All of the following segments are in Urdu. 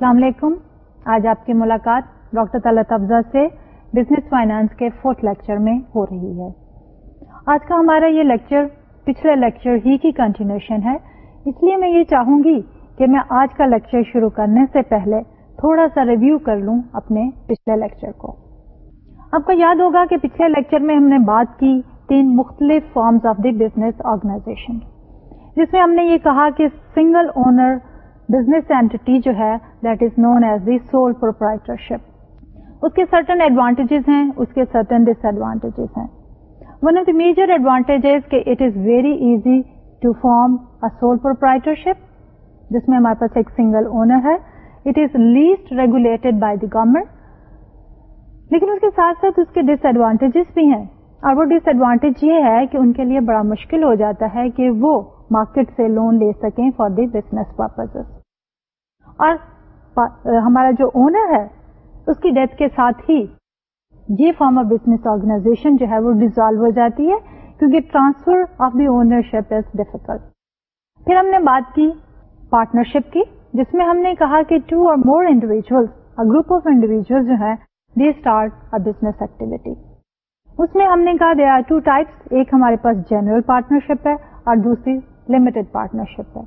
السلام علیکم آج آپ کی ملاقات ڈاکٹر طلعت افزا سے بزنس فائنانس کے فورتھ لیکچر میں ہو رہی ہے آج کا ہمارا یہ لیکچر پچھلے لیکچر ہی کی کنٹینیوشن ہے اس لیے میں یہ چاہوں گی کہ میں آج کا لیکچر شروع کرنے سے پہلے تھوڑا سا ریویو کر لوں اپنے پچھلے لیکچر کو آپ کو یاد ہوگا کہ پچھلے لیکچر میں ہم نے بات کی تین مختلف forms of the business organization جس میں ہم نے یہ کہا کہ سنگل اونر بزنس جو ہے that is known as the sole proprietorship اس کے سرٹن ایڈوانٹیجز ہیں اس کے سرٹن ڈس ایڈوانٹیجز ہیں one of the major advantages کہ it is very easy to form sole proprietorship جس میں ہمارے پاس ایک سنگل اونر ہے it is least regulated by the government لیکن اس کے ساتھ ساتھ اس کے ڈس ایڈوانٹیجز بھی ہیں اور وہ ڈس ایڈوانٹیج یہ ہے کہ ان کے لیے بڑا مشکل ہو جاتا ہے کہ وہ مارکیٹ سے لون لے سکیں فار دی بزنس پرپز اور ہمارا جو اونر ہے اس کی ڈیتھ کے ساتھ ہی یہ فارم آف بزنس آرگنائزیشن جو ہے وہ ڈیزالو ہو جاتی ہے کیونکہ transfer of the ownership is difficult پھر ہم نے بات کی پارٹنرشپ کی جس میں ہم نے کہا کہ two or more individual group of individual جو ہے they start a business activity اس میں ہم نے کہا دے آر ٹو ٹائپس ایک ہمارے پاس جنرل پارٹنرشپ ہے اور دوسری لمیٹڈ پارٹنرشپ ہے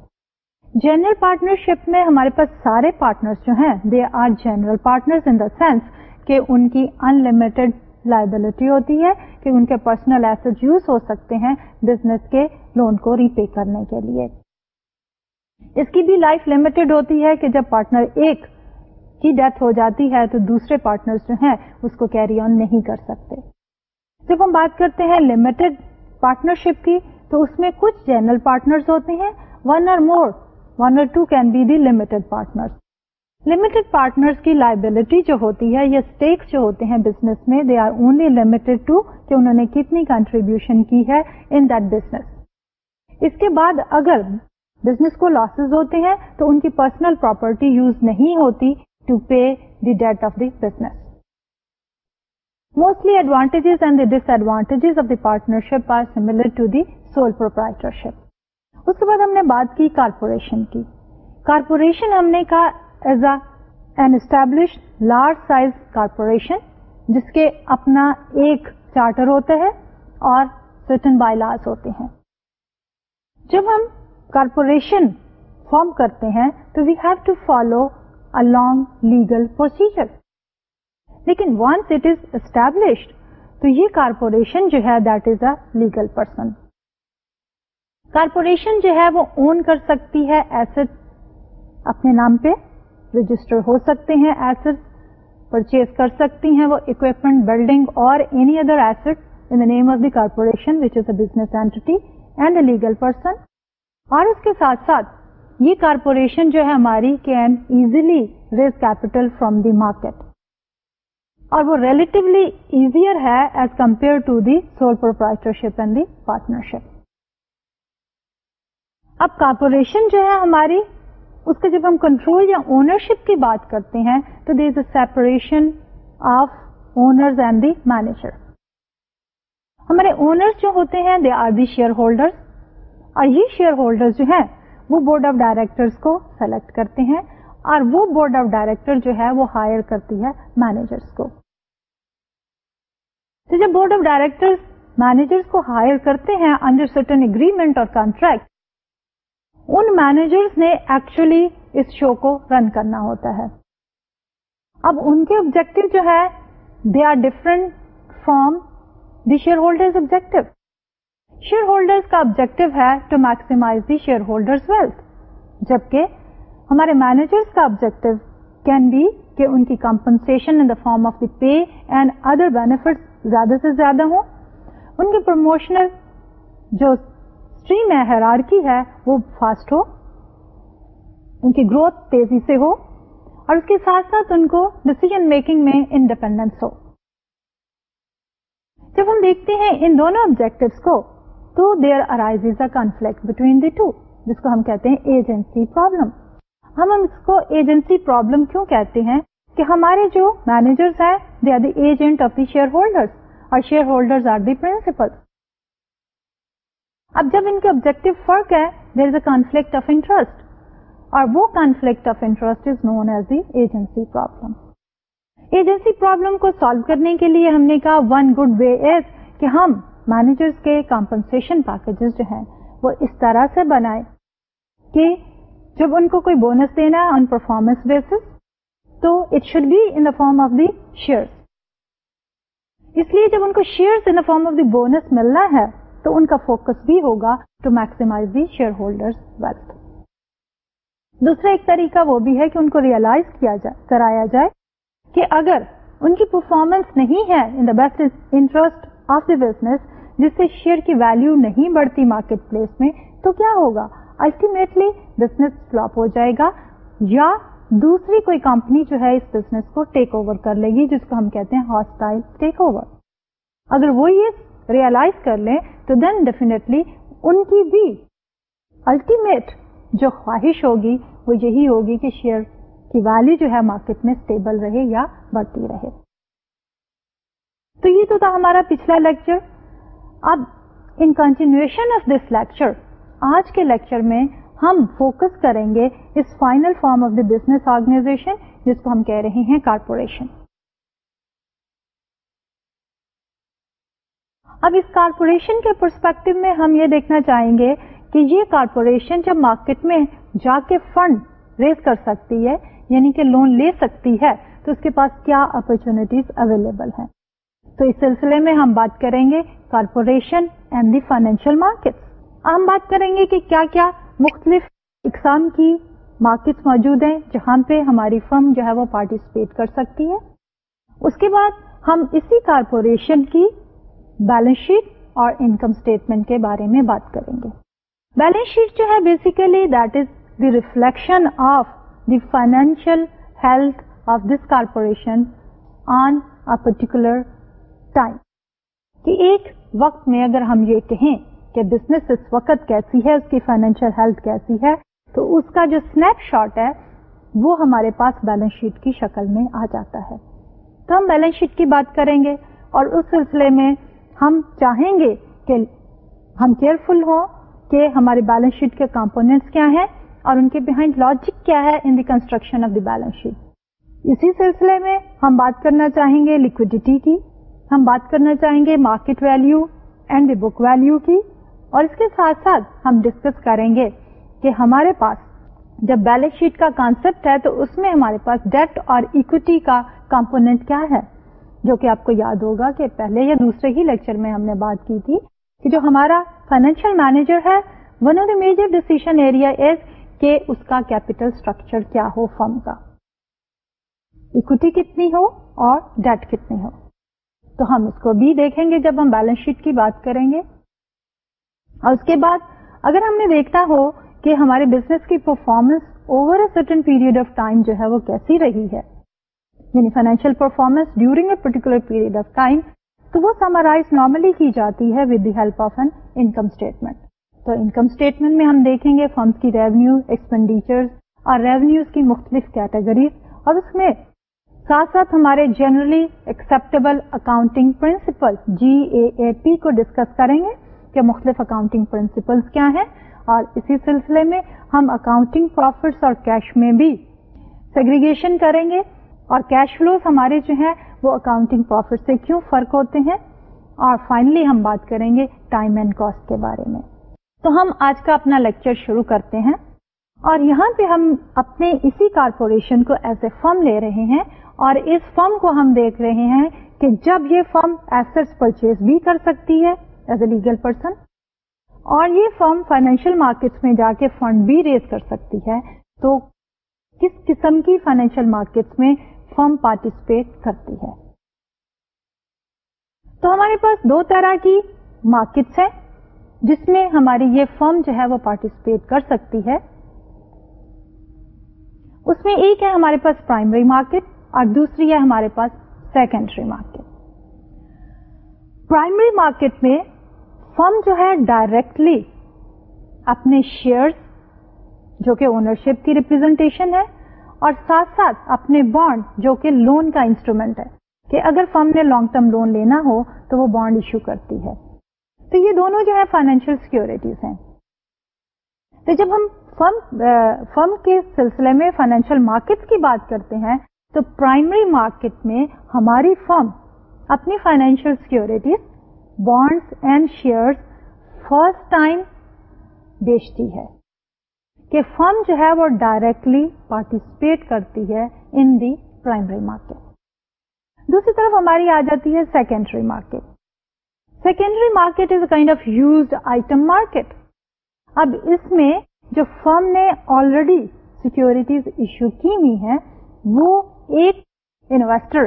جنرل پارٹنرشپ میں ہمارے پاس سارے پارٹنر جو ہیں they are general partner in the sense کہ ان کی ان لمیٹڈ لائبلٹی ہوتی ہے کہ ان کے پرسنل ایسٹ یوز ہو سکتے ہیں بزنس کے لون کو ری پے کرنے کے لیے اس کی بھی لائف لمیٹڈ ہوتی ہے کہ جب پارٹنر ایک کی ڈیتھ ہو جاتی ہے تو دوسرے پارٹنر جو ہیں اس کو کیری آن نہیں کر سکتے جب ہم بات کرتے ہیں پارٹنر پارٹنرشپ کی تو اس میں کچھ جنرل پارٹنر ہوتے ہیں one or more one or two can be the limited partner limited partner کی لائبلٹی جو ہوتی ہے یا اسٹیکس جو ہوتے ہیں بزنس میں they are only limited to کہ انہوں نے کتنی کنٹریبیوشن کی ہے ان دیٹ بزنس اس کے بعد اگر بزنس کو لاسز ہوتے ہیں تو ان کی پرسنل پراپرٹی یوز نہیں ہوتی to pay the debt of the business mostly advantages and the disadvantages of the partnership are similar to the sole proprietorship اس کے بعد ہم نے بات کی کارپوریشن کی کارپوریشن ہم نے کہا as an establish large size corporation جس کے اپنا ایک چارٹر ہوتا ہے اور سرٹن بائی ہوتے ہیں جب ہم کارپوریشن فارم کرتے ہیں تو we have to follow a long legal procedure لیکن ونس اٹ از اسٹیبلشڈ تو یہ کارپوریشن جو ہے that is a legal person corporation جو ہے وہ اون کر سکتی ہے ایسٹ اپنے نام پہ رجسٹر ہو سکتے ہیں ایسٹ پرچیز کر سکتی ہیں وہ اکوپمنٹ بلڈنگ اور any other asset in the name of the corporation which is a business entity and a legal person اور اس کے ساتھ ساتھ یہ کارپوریشن جو ہے ہماری can easily raise capital from the market اور وہ ریلیٹولی ایزیئر ہے as compare to the sole proprietorship and the partnership اب کارپوریشن جو ہے ہماری اس کے جب ہم کنٹرول یا اونرشپ کی بات کرتے ہیں تو there is a separation of owner and the manager ہمارے اونر جو ہوتے ہیں they are the share holder اور یہ شیئر ہولڈر جو ہیں وہ بورڈ آف ڈائریکٹر کو سلیکٹ کرتے ہیں اور وہ بورڈ آف ڈائریکٹر جو ہے وہ ہائر کرتی ہے مینیجرس کو تو جب بورڈ آف ڈائریکٹر مینیجر کو ہائر کرتے ہیں انڈر سرٹن اگریمنٹ اور کانٹریکٹ ان مینیجر نے ایکچولی اس شو کو رن کرنا ہوتا ہے اب ان کے آبجیکٹو جو ہے they are different from the share holder objective share holder کا آبجیکٹو ہے to maximise the share holders wealth جبکہ ہمارے مینیجر کا آبجیکٹو کین بی کہ ان کی compensation the form of the pay and other benefit زیادہ سے زیادہ ہوں ان کی پروموشنل جو ہے وہ فاسٹ ہو ان کی گروتھ تیزی سے ہو اور اس کے ساتھ ساتھ ان کو ڈسیزن میکنگ میں انڈیپینڈینس ہو جب ہم دیکھتے ہیں ان دونوں آبجیکٹو کو تو there arise a conflict between the two جس کو ہم کہتے ہیں ایجنسی پرابلم ہم ہم اس کو ایجنسی پرابلم کیوں کہتے ہیں کہ ہمارے جو مینیجر ہیں they are the agent of the share holder اور share holder are the principal اب جب ان کے آبجیکٹو فرق ہے there is a conflict of interest اور وہ conflict of interest is known as the agency problem agency problem کو سالو کرنے کے لیے ہم نے کہا ون گڈ وے از کہ ہم مینیجرس کے کمپنسن پیکجز جو ہیں وہ اس طرح سے بنائے کہ جب ان کو کوئی بونس دینا ہے آن پرفارمنس بیسس تو it should be in form of the share اس لیے جب ان کو share in form of the bonus ملنا ہے تو ان کا فوکس بھی ہوگا to maximise the share holder دوسرا ایک طریقہ وہ بھی ہے کہ ان کو ریئلائز کیا جائے کرایا جائے کہ اگر ان کی پرفارمنس نہیں ہے in the best interest of business جس سے شیئر کی ویلو نہیں بڑھتی مارکیٹ پلیس میں تو کیا ہوگا الٹیمیٹلی بزنس فلاپ ہو جائے گا یا دوسری کوئی کمپنی جو ہے اس بزنس کو ٹیک اوور کر لے گی جس کو ہم کہتے ہیں ہاسٹائل ٹیک اوور اگر وہ یہ ریئلائز کر لیں تو دین ڈیفینے ان کی بھی الٹیمیٹ جو خواہش ہوگی وہ یہی ہوگی کہ شیئر کی ویلو جو ہے مارکیٹ میں اسٹیبل رہے یا بڑھتی رہے تو یہ تو تھا ہمارا پچھلا لیکچر اب in continuation of this lecture آج کے لیکچر میں ہم فوکس کریں گے اس final form of the business organization جس کو ہم کہہ رہے ہیں کارپوریشن اب اس کارپوریشن کے پرسپیکٹو میں ہم یہ دیکھنا چاہیں گے کہ یہ کارپوریشن جب مارکیٹ میں جا کے فنڈ ریز کر سکتی ہے یعنی کہ لون لے سکتی ہے تو اس کے پاس کیا اپرچونیٹیز اویلیبل ہیں تو اس سلسلے میں ہم بات کریں گے corporation and the financial market ہم بات کریں گے کہ کیا کیا مختلف اقسام کی مارکیٹس موجود ہیں جہاں پہ ہماری فرم جو ہے وہ پارٹیسپیٹ کر سکتی ہے اس کے بعد ہم اسی کارپوریشن کی بیلنس شیٹ اور انکم اسٹیٹمنٹ کے بارے میں بات کریں گے بیلنس شیٹ جو ہے basically that is the reflection of the financial health of this corporation on a time کہ ایک وقت میں اگر ہم یہ کہیں کہ بزنس اس وقت کیسی ہے اس کی فائنینشیل ہیلتھ کیسی ہے تو اس کا جو اسنیپ شاٹ ہے وہ ہمارے پاس بیلنس شیٹ کی شکل میں آ جاتا ہے تو ہم بیلنس شیٹ کی بات کریں گے اور اس سلسلے میں ہم چاہیں گے کہ ہم کیئرفل ہوں کہ ہمارے بیلنس شیٹ کے کمپونیٹ کیا ہیں اور ان کے بہائنڈ لاجک کیا ہے in the construction of the balance sheet اسی سلسلے میں ہم بات کرنا چاہیں گے لکوڈیٹی کی ہم بات کرنا چاہیں گے market value and the book value کی اور اس کے ساتھ ساتھ ہم ڈسکس کریں گے کہ ہمارے پاس جب بیلنس شیٹ کا کانسپٹ ہے تو اس میں ہمارے پاس ڈیٹ اور اکوٹی کا کمپونیٹ کیا ہے جو کہ آپ کو یاد ہوگا کہ پہلے یا دوسرے ہی لیکچر میں ہم نے بات کی تھی کہ جو ہمارا فائنینشیل مینیجر ہے one of the major decision area is کہ اس کا کیپیٹل اسٹرکچر کیا ہو فرم کا اکوٹی کتنی ہو اور ڈیٹ کتنی ہو تو ہم اس کو بھی دیکھیں گے جب ہم بیلنس شیٹ کی بات کریں گے اور اس کے بعد اگر ہم نے دیکھتا ہو کہ ہمارے بزنس کی performance over a certain period of time جو ہے وہ کیسی رہی ہے یعنی financial performance during a particular period of time تو وہ سمرائز نارملی کی جاتی ہے with the help of an income statement تو انکم اسٹیٹمنٹ میں ہم دیکھیں گے فنڈس کی ریونیو ایکسپینڈیچر اور ریونیوز کی مختلف کیٹیگریز اور اس میں ساتھ ساتھ ہمارے generally acceptable accounting principle G A P کو ڈسکس کریں گے کہ مختلف اکاؤنٹنگ پرنسپلس کیا ہیں اور اسی سلسلے میں ہم اکاؤنٹنگ پروفٹس اور کیش میں بھی سیگریگیشن کریں گے اور کیش فلوز ہمارے جو ہیں وہ اکاؤنٹنگ پروفٹ سے کیوں فرق ہوتے ہیں اور فائنلی ہم بات کریں گے ٹائم اینڈ کاسٹ کے بارے میں تو ہم آج کا اپنا لیکچر شروع کرتے ہیں اور یہاں پہ ہم اپنے اسی کارپوریشن کو ایز اے فرم لے رہے ہیں اور اس فرم کو ہم دیکھ رہے ہیں کہ جب یہ فرم ایسٹ پرچیز بھی کر سکتی ہے ایز اے لیگل پرسن اور یہ فرم فائنینشیل مارکیٹس میں جا کے فنڈ بھی ریز کر سکتی ہے تو کس قسم کی فائنینشیل مارکیٹس میں فرم پارٹیسپیٹ کرتی ہے تو ہمارے پاس دو طرح کی مارکیٹس ہیں جس میں ہماری یہ فرم جو ہے وہ پارٹیسپیٹ کر سکتی ہے اس میں ایک ہے ہمارے پاس پرائمری مارکیٹ اور دوسری ہے ہمارے پاس سیکنڈری مارکیٹ پرائمری مارکیٹ میں فرم جو ہے ڈائریکٹلی اپنے شیئرس جو کہ اونرشپ کی ریپرزینٹیشن ہے اور ساتھ ساتھ اپنے بانڈ جو کہ لون کا انسٹرومینٹ ہے کہ اگر فرم نے لانگ ٹرم لون لینا ہو تو وہ بانڈ ایشو کرتی ہے تو یہ دونوں جو ہے فائنینشیل سیکورٹیز ہیں تو جب ہم فرم فرم کے سلسلے میں فائنینشیل مارکیٹ کی بات کرتے ہیں تو پرائمری مارکیٹ میں ہماری فرم اپنی financial securities bonds and share first time بیچتی ہے کہ فرم جو ہے وہ ڈائریکٹلی پارٹیسپیٹ کرتی ہے ان دی پرائمری مارکیٹ دوسری طرف ہماری آ جاتی ہے secondary market secondary market is a kind of used item market اب اس میں جو فرم نے آلریڈی سیکورٹیز ایشو کی ہوئی ہے وہ ایک انویسٹر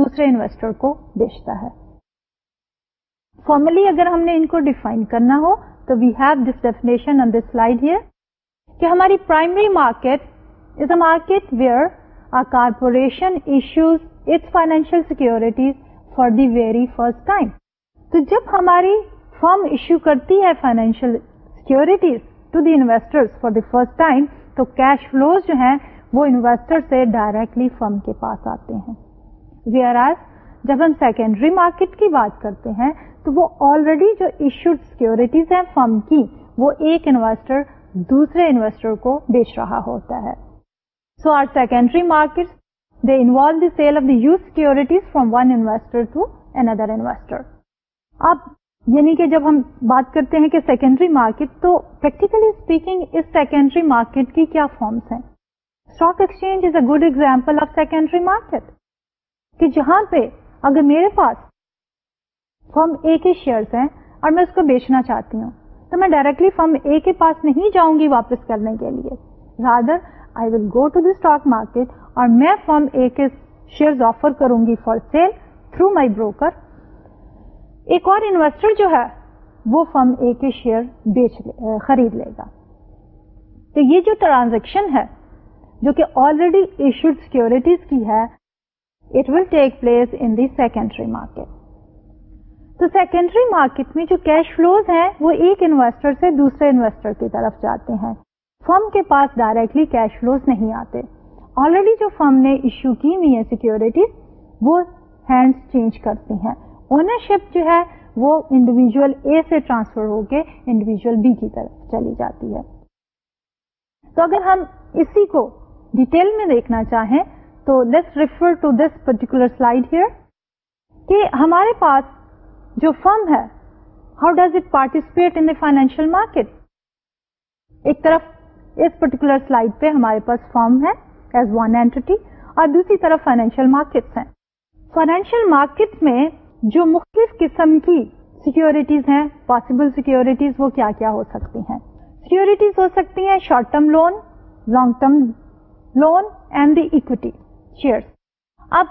دوسرے انویسٹر کو بیچتا ہے فارملی اگر ہم نے ان کو ڈیفائن کرنا ہو تو we have this on this slide here کہ ہماری primary market is a market where corporation issues its financial securities for the very first time تو جب ہماری فرم ایشو کرتی ہے financial securities to the investor for the first time تو کیش فلوز جو ہیں وہ انویسٹر سے ڈائریکٹلی فرم کے پاس آتے ہیں ویئر آج جب ہم سیکنڈری مارکیٹ کی بات کرتے ہیں تو وہ آلریڈی جو ایشوڈ سیکورٹیز ہیں فرم کی وہ ایک انویسٹر دوسرے انویسٹر کو بیچ رہا ہوتا ہے so our secondary market they involve the sale of used securities from one investor investor to اب یعنی کہ جب ہم بات کرتے ہیں کہ سیکنڈری مارکیٹ تو پریکٹیکلی اسپیکنگ اس سیکنڈری مارکیٹ کی کیا فارمس ہیں stock exchange is a good example of secondary market کہ جہاں پہ اگر میرے پاس فارم ایک ہی شیئرس ہیں اور میں اس کو بیچنا چاہتی ہوں تو میں ڈائریکٹلی فرم اے کے پاس نہیں جاؤں گی واپس کرنے کے لیے rather I will go to the stock market اور میں فرم اے کے شیئر آفر کروں گی for sale through my broker ایک اور انویسٹر جو ہے وہ فرم اے کے شیئر بیچ خرید لے گا تو یہ جو ٹرانزیکشن ہے جو کہ آلریڈی ایشوڈ سیکورٹیز کی ہے it will take place in the secondary market تو سیکنڈری مارکیٹ میں جو کیش فلوز ہیں وہ ایک انویسٹر سے دوسرے انویسٹر کی طرف جاتے ہیں فرم کے پاس ڈائریکٹلی کیش فلوز نہیں آتے آلریڈی جو فرم نے ایشو کی ہوئی ہے سیکورٹیز وہ ہینڈ چینج کرتی ہیں اونرشپ جو ہے وہ انڈیویجل اے سے ٹرانسفر ہو کے انڈیویجل بی کی طرف چلی جاتی ہے تو اگر ہم اسی کو ڈیٹیل میں دیکھنا چاہیں تو refer to this particular slide here کہ ہمارے پاس جو فرم ہے how does it participate in financial market ایک طرف اس پرٹیکولر سلائڈ پہ ہمارے پاس فرم ہے ایز ون اینٹی اور دوسری طرف فائنینشیل مارکیٹ ہیں فائنینشیل مارکیٹ میں جو مختلف قسم کی سیکورٹیز ہیں پاسبل سیکورٹیز وہ کیا کیا ہو سکتی ہیں سیکیورٹیز ہو سکتی ہیں short term loan long term loan and the share اب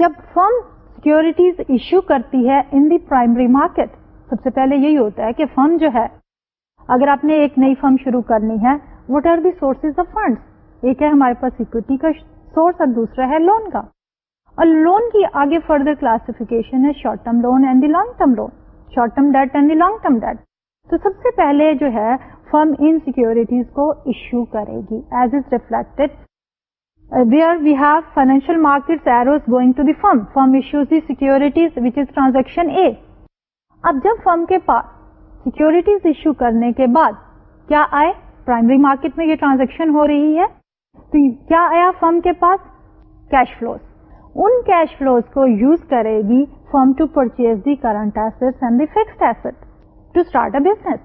جب فرم سیکورٹیز ایشو کرتی ہے ان دی پرائمری مارکیٹ سب سے پہلے یہی ہوتا ہے کہ فرم جو ہے اگر آپ نے ایک نئی فرم شروع کرنی ہے what are the sources of fund ایک ہے ہمارے پاس سیکورٹی کا سورس اور دوسرا ہے لون کا اور لون کی آگے فردر کلاسفکیشن ہے short term loan and the long term loan short term debt and the long term debt تو سب سے پہلے جو ہے فرم ان سیکورٹیز کو ایشو کرے گی as is reflect the financial market اب جب فرم کے بعد ہو رہی ہے تو کیا آیا فرم کے پاس کیش فلوز ان کیش فلوز کو یوز کرے گی firm to purchase the current asset the fix start a business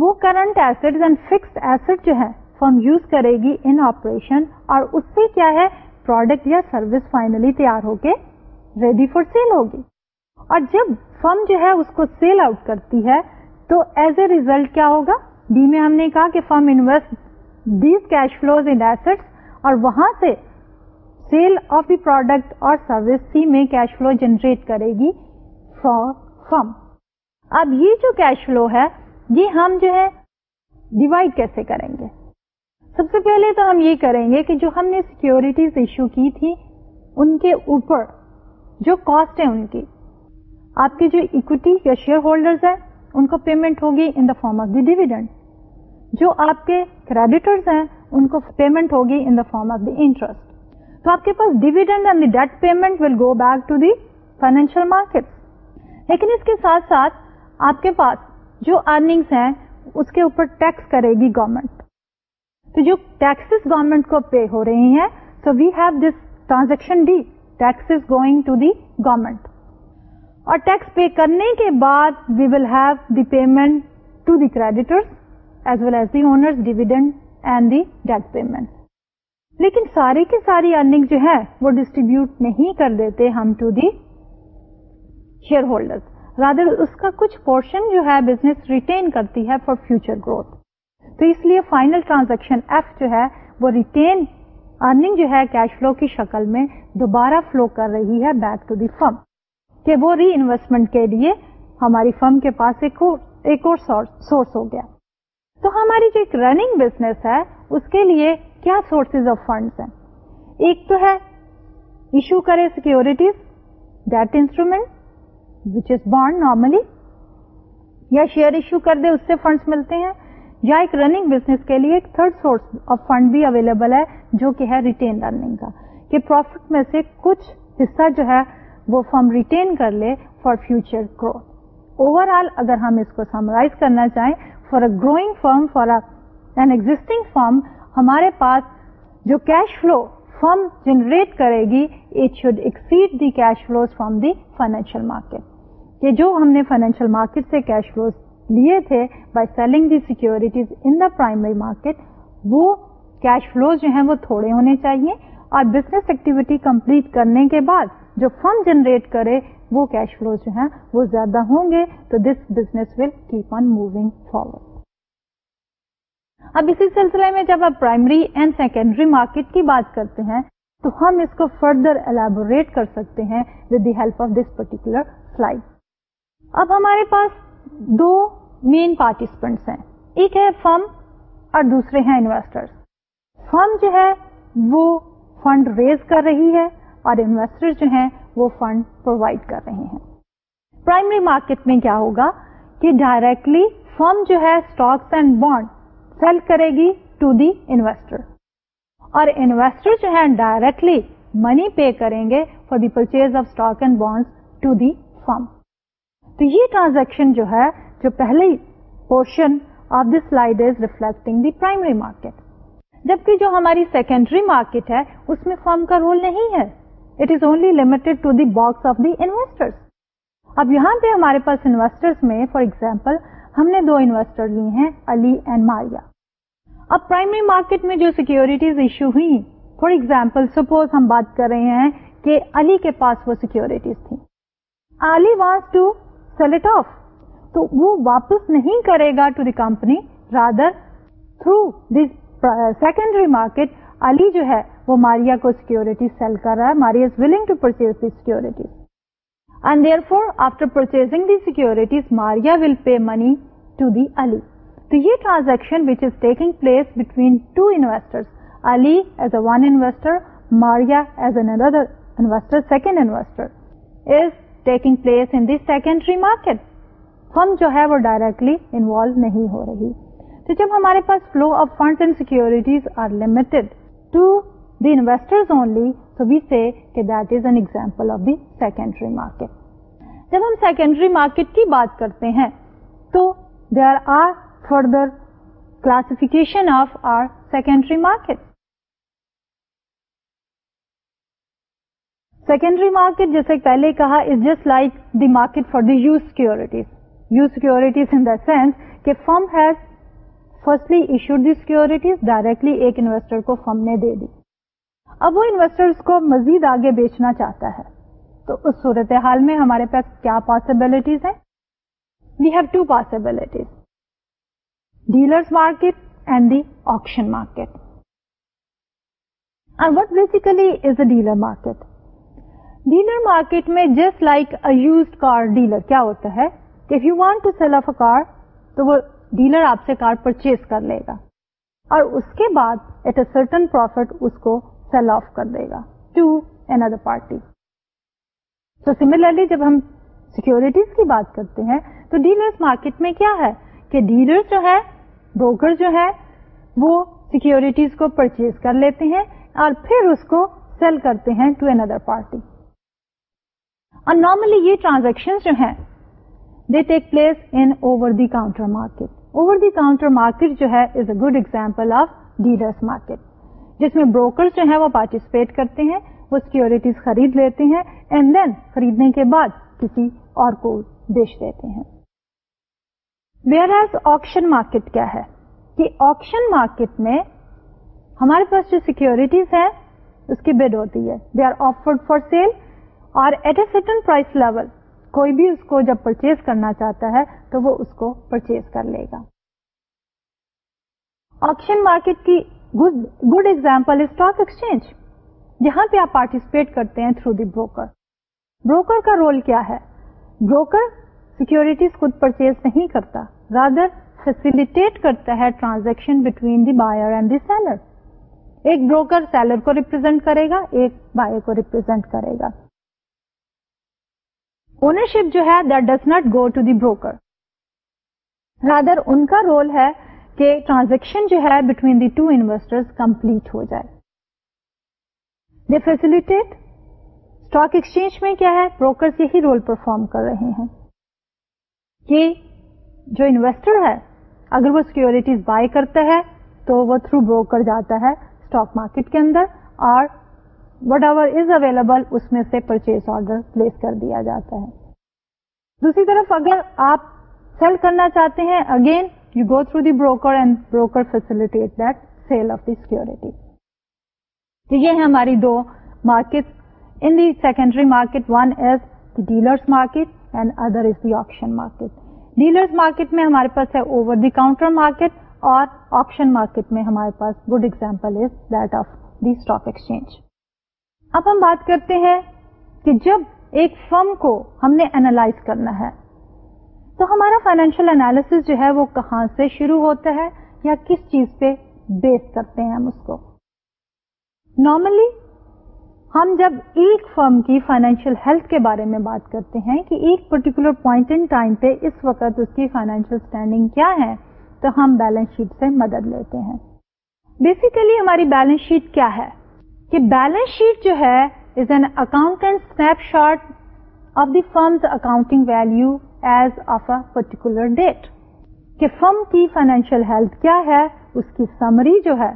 وہ کرنٹ ایسٹ فکس ایسٹ جو ہے فرم یوز کرے گی ان آپریشن اور اس سے کیا ہے پروڈکٹ یا سروس فائنلی تیار ہو کے ریڈی فور سیل ہوگی اور جب فرم جو ہے اس کو سیل آؤٹ کرتی ہے تو ایز اے ریزلٹ کیا ہوگا ڈی میں ہم نے کہا کہ firm invest these cash flows in اور وہاں سے سیل آف دی پروڈکٹ اور سروس سی میں کیش فلو جنریٹ کرے گی فار فرم اب یہ جو کیش فلو ہے یہ ہم جو ہے ڈیوائڈ کیسے کریں گے سب سے پہلے تو ہم یہ کریں گے کہ جو ہم نے سیکورٹیز ایشو کی تھی ان کے اوپر جو کاسٹ ہے ان کی آپ جو یا شیئر ہولڈرز ہیں ان کو پیمنٹ ہوگی in the form of the dividend جو آپ کے کریڈیٹرز ہیں ان کو پیمنٹ ہوگی in the form of the interest تو آپ کے پاس dividend and the debt payment will go back to the financial market لیکن اس کے ساتھ آپ کے پاس جو ارنگس ہیں اس کے اوپر ٹیکس کرے گی گورمنٹ تو جو ٹیکسز گورمنٹ کو پے ہو رہی ہیں so we have this transaction the tax to the government اور ٹیکس پے کرنے کے بعد we will have the payment to the creditor as well as the owner dividend and the debt payment لیکن ساری کی ساری ارننگ جو ہے وہ ڈسٹریبیوٹ نہیں کر دیتے ہم to the share holder rather اس کا کچھ پورشن جو ہے بزنس ریٹین کرتی ہے فار فیوچر گروتھ تو اس لیے فائنل ٹرانزیکشن ایف جو ہے وہ ریٹین ارننگ جو ہے کیش فلو کی شکل میں دوبارہ فلو کر رہی ہے بیک ٹو دی فرم کہ وہ ری انویسٹمنٹ کے لیے ہماری فرم کے پاس ایک اور سورس ہو گیا تو ہماری جو ایک رننگ بزنس ہے اس کے لیے کیا سورسز آف فنڈس ہیں ایک تو ہے ایشو کرے securities debt instrument which is bond normally یا شیئر ایشو کر دے اس سے فنڈس ملتے ہیں یا ایک رننگ بزنس کے لیے ایک تھرڈ سورس آف فنڈ بھی اویلیبل ہے جو کہ ہے ریٹین ارننگ کا کہ پروفٹ میں سے کچھ حصہ جو ہے وہ فرم ریٹین کر لے for future growth overall اگر ہم اس کو سمرائز کرنا چاہیں for a growing firm for an existing firm ہمارے پاس جو کیش فلو فرم جنریٹ کرے گی it should exceed the cash flow from the financial market یہ جو ہم نے فائنینشیل مارکیٹ سے کیش فلو لیے تھے by selling the securities in the primary market وہ کیش فلو جو ہیں وہ تھوڑے ہونے چاہیے اور بزنس ایکٹیویٹی کمپلیٹ کرنے کے بعد جو فنڈ جنریٹ کرے وہ کیش فلو جو ہیں وہ زیادہ ہوں گے تو this business will keep on moving forward اب اسی سلسلے میں جب آپ پرائمری اینڈ سیکنڈری مارکیٹ کی بات کرتے ہیں تو ہم اس کو فردر الیبوریٹ کر سکتے ہیں with the help of this particular slide اب ہمارے پاس دو مین پارٹیسپینٹس ہیں ایک ہے فم اور دوسرے ہیں انویسٹر فرم جو ہے وہ فنڈ ریز کر رہی ہے اور انویسٹر جو ہیں وہ فنڈ پرووائڈ کر رہے ہیں پرائمری مارکیٹ میں کیا ہوگا کہ ڈائریکٹلی فم جو ہے اسٹاکس اینڈ بانڈ سیل کرے گی ٹو دی انویسٹر اور انویسٹر جو ہے ڈائریکٹلی منی پے کریں گے for the purchase of stock and bond to the firm تو یہ ٹرانزیکشن جو ہے جو پہلی portion of slide is reflecting the primary market جبکہ جو ہماری سیکنڈری مارکیٹ ہے اس میں فارم کا رول نہیں ہے it is only limited to the the box of investor اب یہاں پہ ہمارے پاس میں فار ایگزامپل ہم نے دو انویسٹر لیے ہیں علی اینڈ ماریا اب پرائمری مارکیٹ میں جو سیکورٹیز ایشو ہوئی فار ایگزامپل سپوز ہم بات کر رہے ہیں کہ علی کے پاس وہ سیکورٹیز تھی Ali want to sell it off تو وہ واپس نہیں کرے گا to the company rather through this secondary market Ali جو ہے وہ ماریا کو سیکورٹی سیل کر رہا ہے Maria is willing to purchase the securities and therefore after purchasing the securities Maria will pay money to the Ali تو یہ transaction which is taking place between two investor Ali as a one investor Maria as another investor second investor is taking place in secondary market ہم جو ہے وہ ڈائریکٹلی انوالو نہیں ہو رہی تو جب ہمارے پاس flow of and securities are limited to the only we say کہ that is an example of the secondary market جب ہم سیکنڈری مارکیٹ کی بات کرتے ہیں تو there are further classification of our secondary market secondary market جیسے پہلے کہا is just like the market for the you securities you securities in the sense کہ firm has firstly issued the securities directly ایک انویسٹر کو فرم نے دے دی اب وہ انویسٹر کو مزید آگے بیچنا چاہتا ہے تو اس صورتحال میں ہمارے پاس کیا پاسبلٹیز ہیں we have two possibilities dealers market and the option market what basically is a dealer market dealer market میں just like used car dealer کیا ہوتا ہے کہ you want to sell off a car تو وہ ڈیلر آپ سے کار پرچیز کر لے گا اور اس کے بعد ایٹ اے سرٹن پروفیٹ اس کو سیل آف کر دے گا ٹو اندر پارٹی تو سملرلی جب ہم سیکورٹیز کی بات کرتے ہیں تو ڈیلر مارکیٹ میں کیا ہے کہ ڈیلر جو ہے بروکر جو ہے وہ سیکورٹیز کو پرچیز کر لیتے ہیں اور پھر اس کو سیل کرتے ہیں ٹو اندر پارٹی اور نارملی یہ ٹرانزیکشن جو ہیں they take place in over the counter market over the counter market جو ہے is a good example of dealers market جس میں بروکر جو ہے وہ پارٹیسپیٹ کرتے ہیں وہ سیکورٹیز خرید لیتے ہیں اینڈ دین خریدنے کے بعد کسی اور کو بیچ دیتے ہیں ویئر ایز آپشن مارکیٹ کیا ہے کہ آپشن مارکیٹ میں ہمارے پاس جو سیکورٹیز ہے اس کی بڈ ہوتی ہے they are offered for sale اور at a certain price level کوئی بھی اس کو جب پرچیز کرنا چاہتا ہے تو وہ اس کو پرچیز کر لے گا آپشن مارکیٹ کی گڈ ایگزامپل اسٹاک ایکسچینج جہاں پہ آپ پارٹیسپیٹ کرتے ہیں تھرو دی بروکر بروکر کا رول کیا ہے بروکر سیکورٹیز خود پرچیز نہیں کرتا رادر فیسلٹیٹ کرتا ہے transaction between the buyer and the seller ایک بروکر سیلر کو ریپرزینٹ کرے گا ایک بائر کو ریپرزینٹ کرے گا اونرشپ جو ہے not not go to the rather ان کا رول ہے کہ ٹرانزیکشن جو ہے between the two investor complete ہو جائے they facilitate اسٹاک ایکسچینج میں کیا ہے brokers یہی رول پرفارم کر رہے ہیں کہ جو انویسٹر ہے اگر وہ securities بائی کرتا ہے تو وہ تھرو بروکر جاتا ہے اسٹاک مارکیٹ کے اندر اور وٹ ایور از اویلیبل اس میں سے پرچیز آرڈر پلیس کر دیا جاتا ہے دوسری طرف اگر آپ سیل کرنا چاہتے ہیں again you go through the broker and broker facilitate that sell off the security تو یہ ہے ہماری دو market in the secondary market one is the dealers market and other is the option market dealers market میں ہمارے پاس ہے اوور دی کاؤنٹر مارکیٹ اور آپشن مارکیٹ میں ہمارے پاس good example is that of the stock exchange اب ہم بات کرتے ہیں کہ جب ایک فرم کو ہم نے اینالائز کرنا ہے تو ہمارا فائنینشیل انالیس جو ہے وہ کہاں سے شروع ہوتا ہے یا کس چیز پہ بیس کرتے ہیں ہم اس کو نارملی ہم جب ایک فرم کی فائنینشیل ہیلتھ کے بارے میں بات کرتے ہیں کہ ایک پرٹیکولر پوائنٹ ان ٹائم پہ اس وقت اس کی فائنینشیل اسٹینڈنگ کیا ہے تو ہم بیلنس شیٹ سے مدد لیتے ہیں بیسیکلی ہماری بیلنس شیٹ کیا ہے کہ بیلنس شیٹ جو ہے is an accountant snapshot of the firm's accounting value as of a particular date کہ فرم کی فائنینشیل ہیلتھ کیا ہے اس کی سمری جو ہے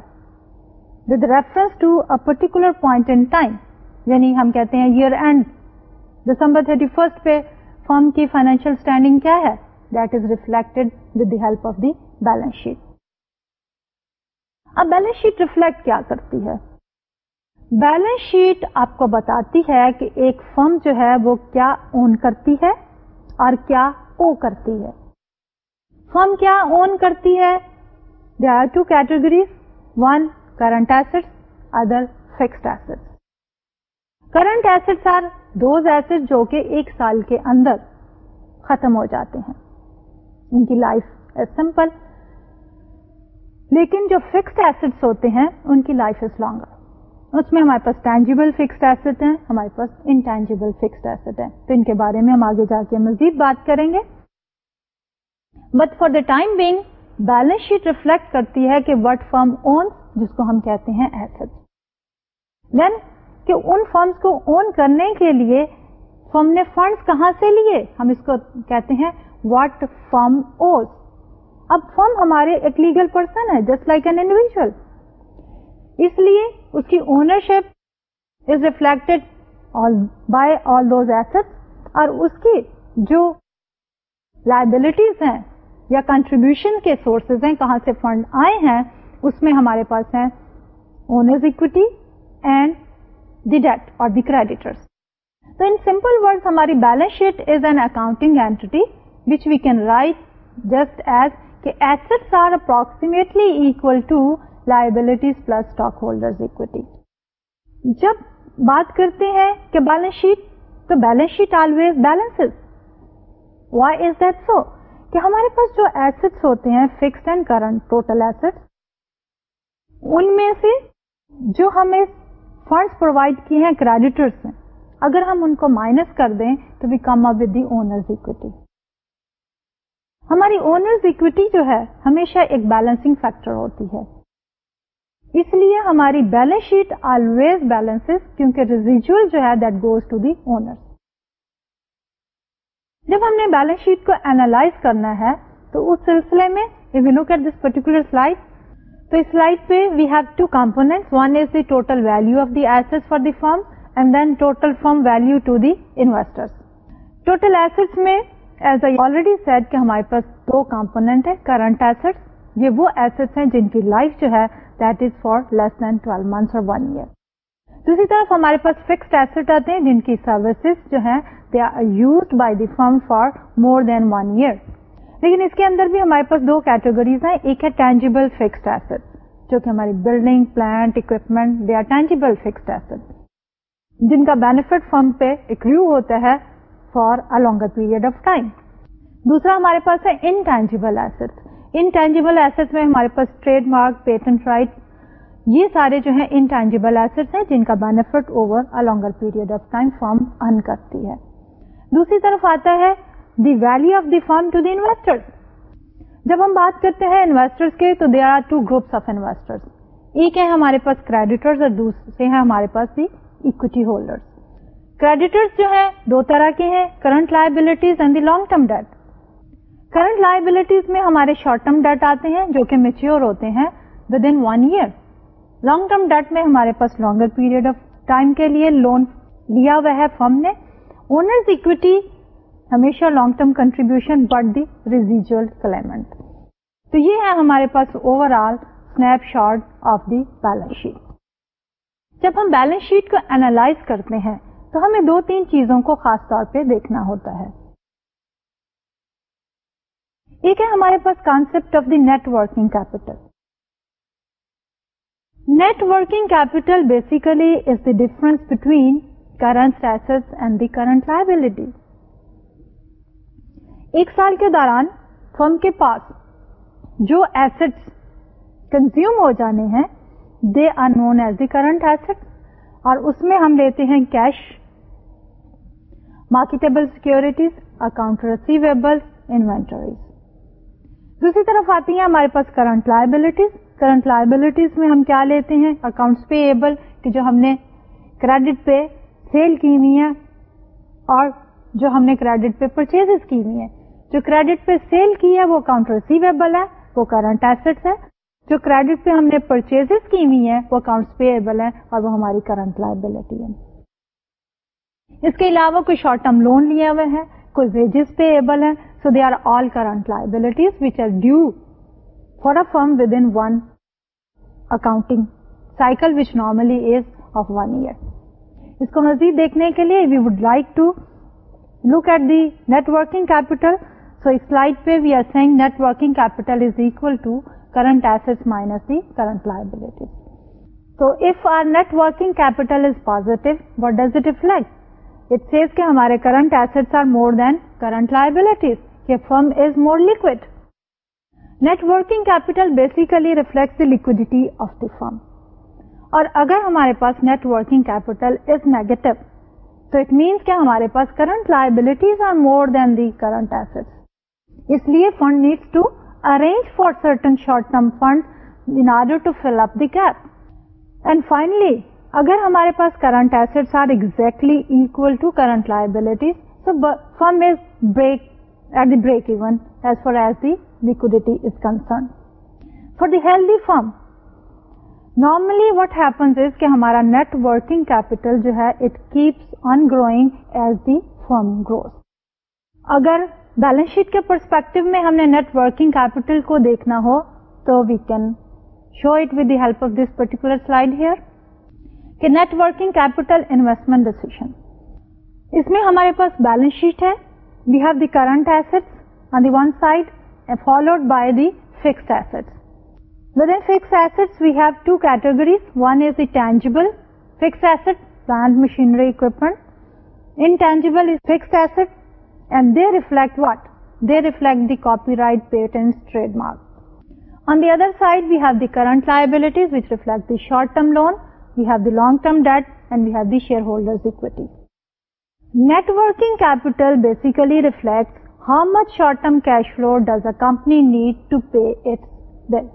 with reference to a particular point in time یعنی ہم کہتے ہیں year end December thirty first پہ فرم کی فائنینشیل اسٹینڈنگ کیا ہے that is reflected with the help of the balance sheet اب بیلنس شیٹ ریفلیکٹ کیا کرتی ہے بیلنس شیٹ آپ کو بتاتی ہے کہ ایک فرم جو ہے وہ کیا اون کرتی ہے اور کیا او کرتی ہے فرم کیا اون کرتی ہے they are two categories one current asset other fix asset current assets are those asset جو کہ ایک سال کے اندر ختم ہو جاتے ہیں ان کی لائف سمپل لیکن جو فکسڈ ایسڈ ہوتے ہیں ان کی لائف از لانگر اس میں ہمارے پاس ٹینجیبل فکسڈ ایسٹ ہیں ہمارے پاس انٹینجیبل فکسڈ ایسٹ ہیں تو ان کے بارے میں ہم آگے جا کے مزید بات کریں گے but for the time being balance sheet reflect کرتی ہے کہ وٹ فارم اون جس کو ہم کہتے ہیں ایسٹ دین کہ ان فارمس کو اون کرنے کے لیے فرم نے فنڈس کہاں سے لیے ہم اس کو کہتے ہیں واٹ فارم اوز اب فرم ہمارے ایک لیگل پرسن ہے جسٹ لائک این انڈیویجل اس لیے اس کی ownership is reflect by all those asset اور اس کی جو لائبلٹیز ہیں یا کنٹریبیوشن کے سورسز ہیں کہاں سے فنڈ آئے ہیں اس میں ہمارے پاس ہیں owners equity and the debt اور دی کریڈیٹرس تو ان سمپل ورڈ ہماری balance sheet is an accounting entity which we can write just as کہ assets are approximately equal to liabilities plus stock holder جب بات کرتے ہیں کہ بیلنس شیٹ تو balance sheet always balance why is that so کہ ہمارے پاس جو ایسٹ ہوتے ہیں fix and current total asset ان میں سے جو ہمیں فنڈس پرووائڈ کیے ہیں کریڈیٹرس اگر ہم ان کو مائنس کر دیں تو کم اپ اونرز اکوٹی ہماری اونرز اکویٹی جو ہے ہمیشہ ایک بیلنسنگ فیکٹر ہوتی ہے اس لیے ہماری بیلنس شیٹ آلویز بیلنس کیونکہ جو ہے that goes to the owner جب ہم نے بیلنس شیٹ کو اینالائز کرنا ہے تو اس سلسلے میں پرٹیکولر سلائڈ سلائڈ تو اس پہ we have two component one is the total value of the S for the firm and then total firm value to the investor total asset میں ایز آئی آلریڈی سیٹ کے ہمارے پاس دو کمپونیٹ ہے کرنٹ ایسٹ یہ وہ ایسٹس ہیں جن کی لائف جو ہے جن کی سروسز جو لیکن اس کے اندر بھی ہمارے پاس دو کیٹیگریز ہیں ایک ہے ٹینجیبل فکسڈ ایسٹ جو کہ ہماری building plant equipment they are tangible fixed asset جن کا بینیفٹ فرم پہ ایک ہوتا ہے for a longer period of time دوسرا ہمارے پاس ہے intangible asset intangible asset میں ہمارے پاس ٹریڈ مارک پیٹنٹ رائٹ یہ سارے جو ہیں انٹینجیبل ایسٹ ہیں جن کا benefit over longer period of time firm earn کرتی ہے دوسری طرف آتا ہے the value of the firm to the investor جب ہم بات کرتے ہیں انویسٹر کے تو they are two groups of investor ایک ہے ہمارے پاس کریڈیٹرز اور دوسرے ہیں ہمارے پاس دی اکوٹی ہولڈرس کریڈیٹرز جو ہیں دو طرح کے ہیں current liabilities and the long term debt current liabilities میں ہمارے شارٹ ٹرم ڈیٹ آتے ہیں جو کہ میچیور ہوتے ہیں within one year long term debt میں ہمارے پاس لانگر پیریڈ آف ٹائم کے لیے لون لیا ہوا ہے فرم نے اونرز اکویٹی ہمیشہ long term contribution but the residual claimant تو یہ ہے ہمارے پاس overall snap of the balance sheet جب ہم بیلنس شیٹ کو اینالائز کرتے ہیں تو ہمیں دو تین چیزوں کو خاص طور پہ دیکھنا ہوتا ہے ایک ہے ہمارے پاس concept of the net working capital net working capital basically is the difference between current asset and the current liability ایک سال کے دوران فرم کے پاس جو ایسٹ کنزیوم ہو جانے ہیں they are known as the current asset اور اس میں ہم لیتے ہیں cash marketable securities account receivable inventories دوسری طرف آتی ہیں ہمارے پاس کرنٹ لائبلٹیز کرنٹ لائبلٹیز میں ہم کیا لیتے ہیں اکاؤنٹس پے ایبل کہ جو ہم نے کریڈٹ پہ سیل کی ہوئی ہے اور جو ہم نے کریڈٹ پہ پرچیز کی ہوئی ہے جو کریڈٹ پہ سیل کی ہے وہ اکاؤنٹ ریسیویبل ہے وہ کرنٹ ایسٹ ہے جو کریڈٹ پہ ہم نے پرچیز کی ہوئی ہے وہ اکاؤنٹ پے ایبل ہے اور وہ ہماری کرنٹ لائبلٹی ہے اس کے علاوہ کوئی شارٹ ٹرم لون لیا ہوئے ہیں کوئی ویجز پے ایبل ہے they are all current liabilities which are due for a firm with accounting cycle which normally is of one year اس کو نزدیک دیکھنے کے لیے we would like to look at the net working capital so slide پہ we are seeing net working capital minus the current liabilities so if our net working capital is positive ڈزیٹیو فلائک کے ہمارے current asset are more than current liabilities کہ firm is more liquid net working capital basically reflect the firm اور اگر ہمارے پاس net working capital is negative تو اٹ مینس کہ ہمارے پاس current liabilities are more than the current asset اس لیے fund needs to arrange for certain short term fund in order to fill up the gap and finally اگر ہمارے پاس current asset are exactly equal to current liabilities تو firm is break at the break even as far as دیڈیٹی for the healthy firm normally what happens کہ ہمارا نیٹ ورکنگ کیپیٹل جو ہے اگر بیلنس شیٹ کے پرسپیکٹو میں ہم نے نیٹ ورکنگ کیپٹل کو دیکھنا ہو تو we can show it with the help of this particular slide net working capital investment decision اس میں ہمارے پاس بیلنس شیٹ ہے We have the current assets on the one side followed by the fixed assets. Within fixed assets we have two categories. One is the tangible fixed asset, plant, machinery, equipment. Intangible is fixed asset, and they reflect what? They reflect the copyright, patents, trademark. On the other side we have the current liabilities which reflect the short term loan, we have the long term debt, and we have the shareholders equity. Net working capital basically reflect how much short term cash flow does a company need to pay its bill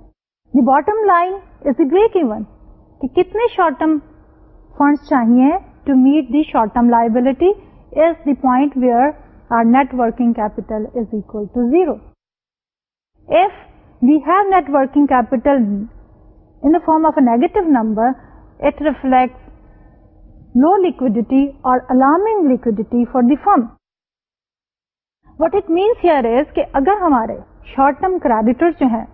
the bottom line is a break even کہ کتنے شارٹ ٹرم فنڈس چاہیے to meet the short term liability is the point where our net working capital is equal to zero if we have net working capital in form of a negative number it reflect low liquidity اور alarming liquidity for the firm what it means اگر ہمارے شارٹ ٹرم کریڈیٹر جو ہے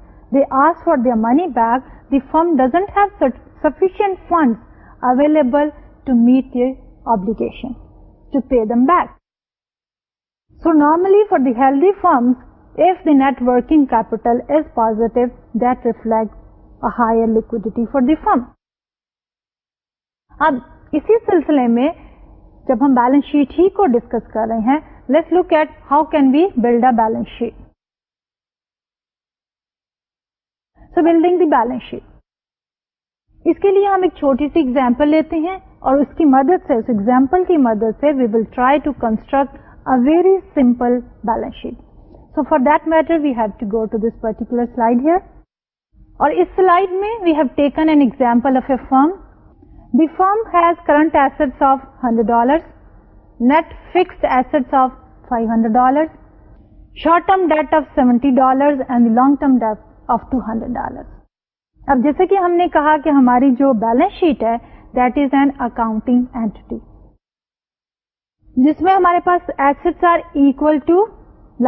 so normally for the healthy firm if net working capital is positive that reflector liquidity for the firm اب اسی سلسلے میں جب ہم بیلنس شیٹ ہی کو ڈسکس کر رہے ہیں look at how can be build a balance sheet so building the balance sheet اس کے لیے ہم ایک چھوٹی سی ایگزامپل لیتے ہیں اور اس کی مدد سے اس ایگزامپل کی مدد سے we will try to construct a very simple balance sheet so for that matter we have to go to this particular slide here اور اس سلائڈ میں we have taken an example of a firm The has current current of hundred $100, net fixed assets of five hundred dollar short term debt of seventy dollar long term debt of two hundred dollar کہ ہم نے کہا کہ ہماری جو بیلنس شیٹ ہے that is an accounting entity جس میں ہمارے پاس assets are equal to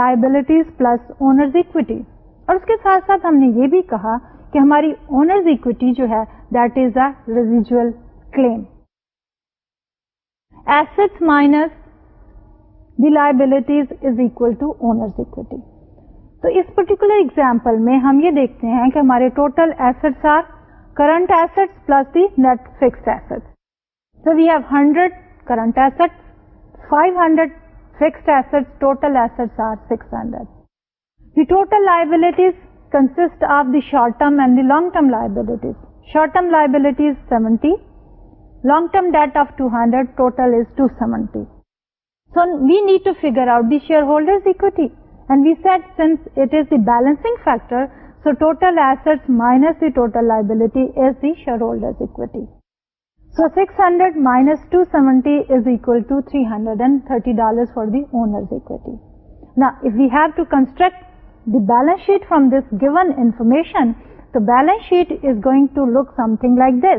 liabilities plus owners equity اور اس کے ساتھ ساتھ ہم نے یہ بھی کہا کہ ہماری اونرز اکویٹی جو ہے that is a residual minus liabilities is equal to owner equity تو اس پرٹیکولر اگزامپل میں ہم یہ دیکھتے ہیں کہ ہمارے total assets are current asset plus the net fix asset so we have hundred current asset five hundred fixed asset total assets are six hundred the total liabilities consist of the short term and the long term liabilities short term liabilities seventy Long-term debt of 200, total is 270. So we need to figure out the shareholders' equity, and we said since it is the balancing factor, so total assets minus the total liability is the shareholders' equity. So 600 minus 270 is equal to $330 for the owner's equity. Now, if we have to construct the balance sheet from this given information, the balance sheet is going to look something like this.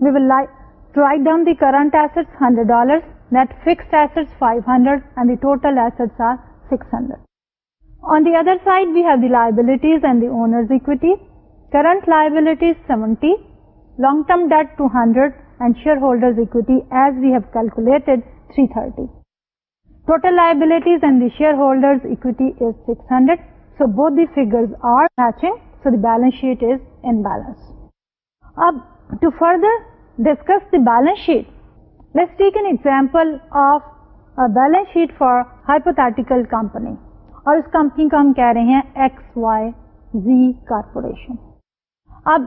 we will write down the current assets $100, net fixed assets $500, and the total assets are $600. On the other side, we have the liabilities and the owner's equity. Current liabilities 70, long term debt 200, and shareholders equity as we have calculated 330. Total liabilities and the shareholders equity is 600. So both the figures are matching. So the balance sheet is in balance. اب to further discuss the balance sheet let's take an example of balance sheet for hypothetical company اور اس کمپنی کو ہم کہہ رہے ہیں ایکس وائی زی کارپوریشن اب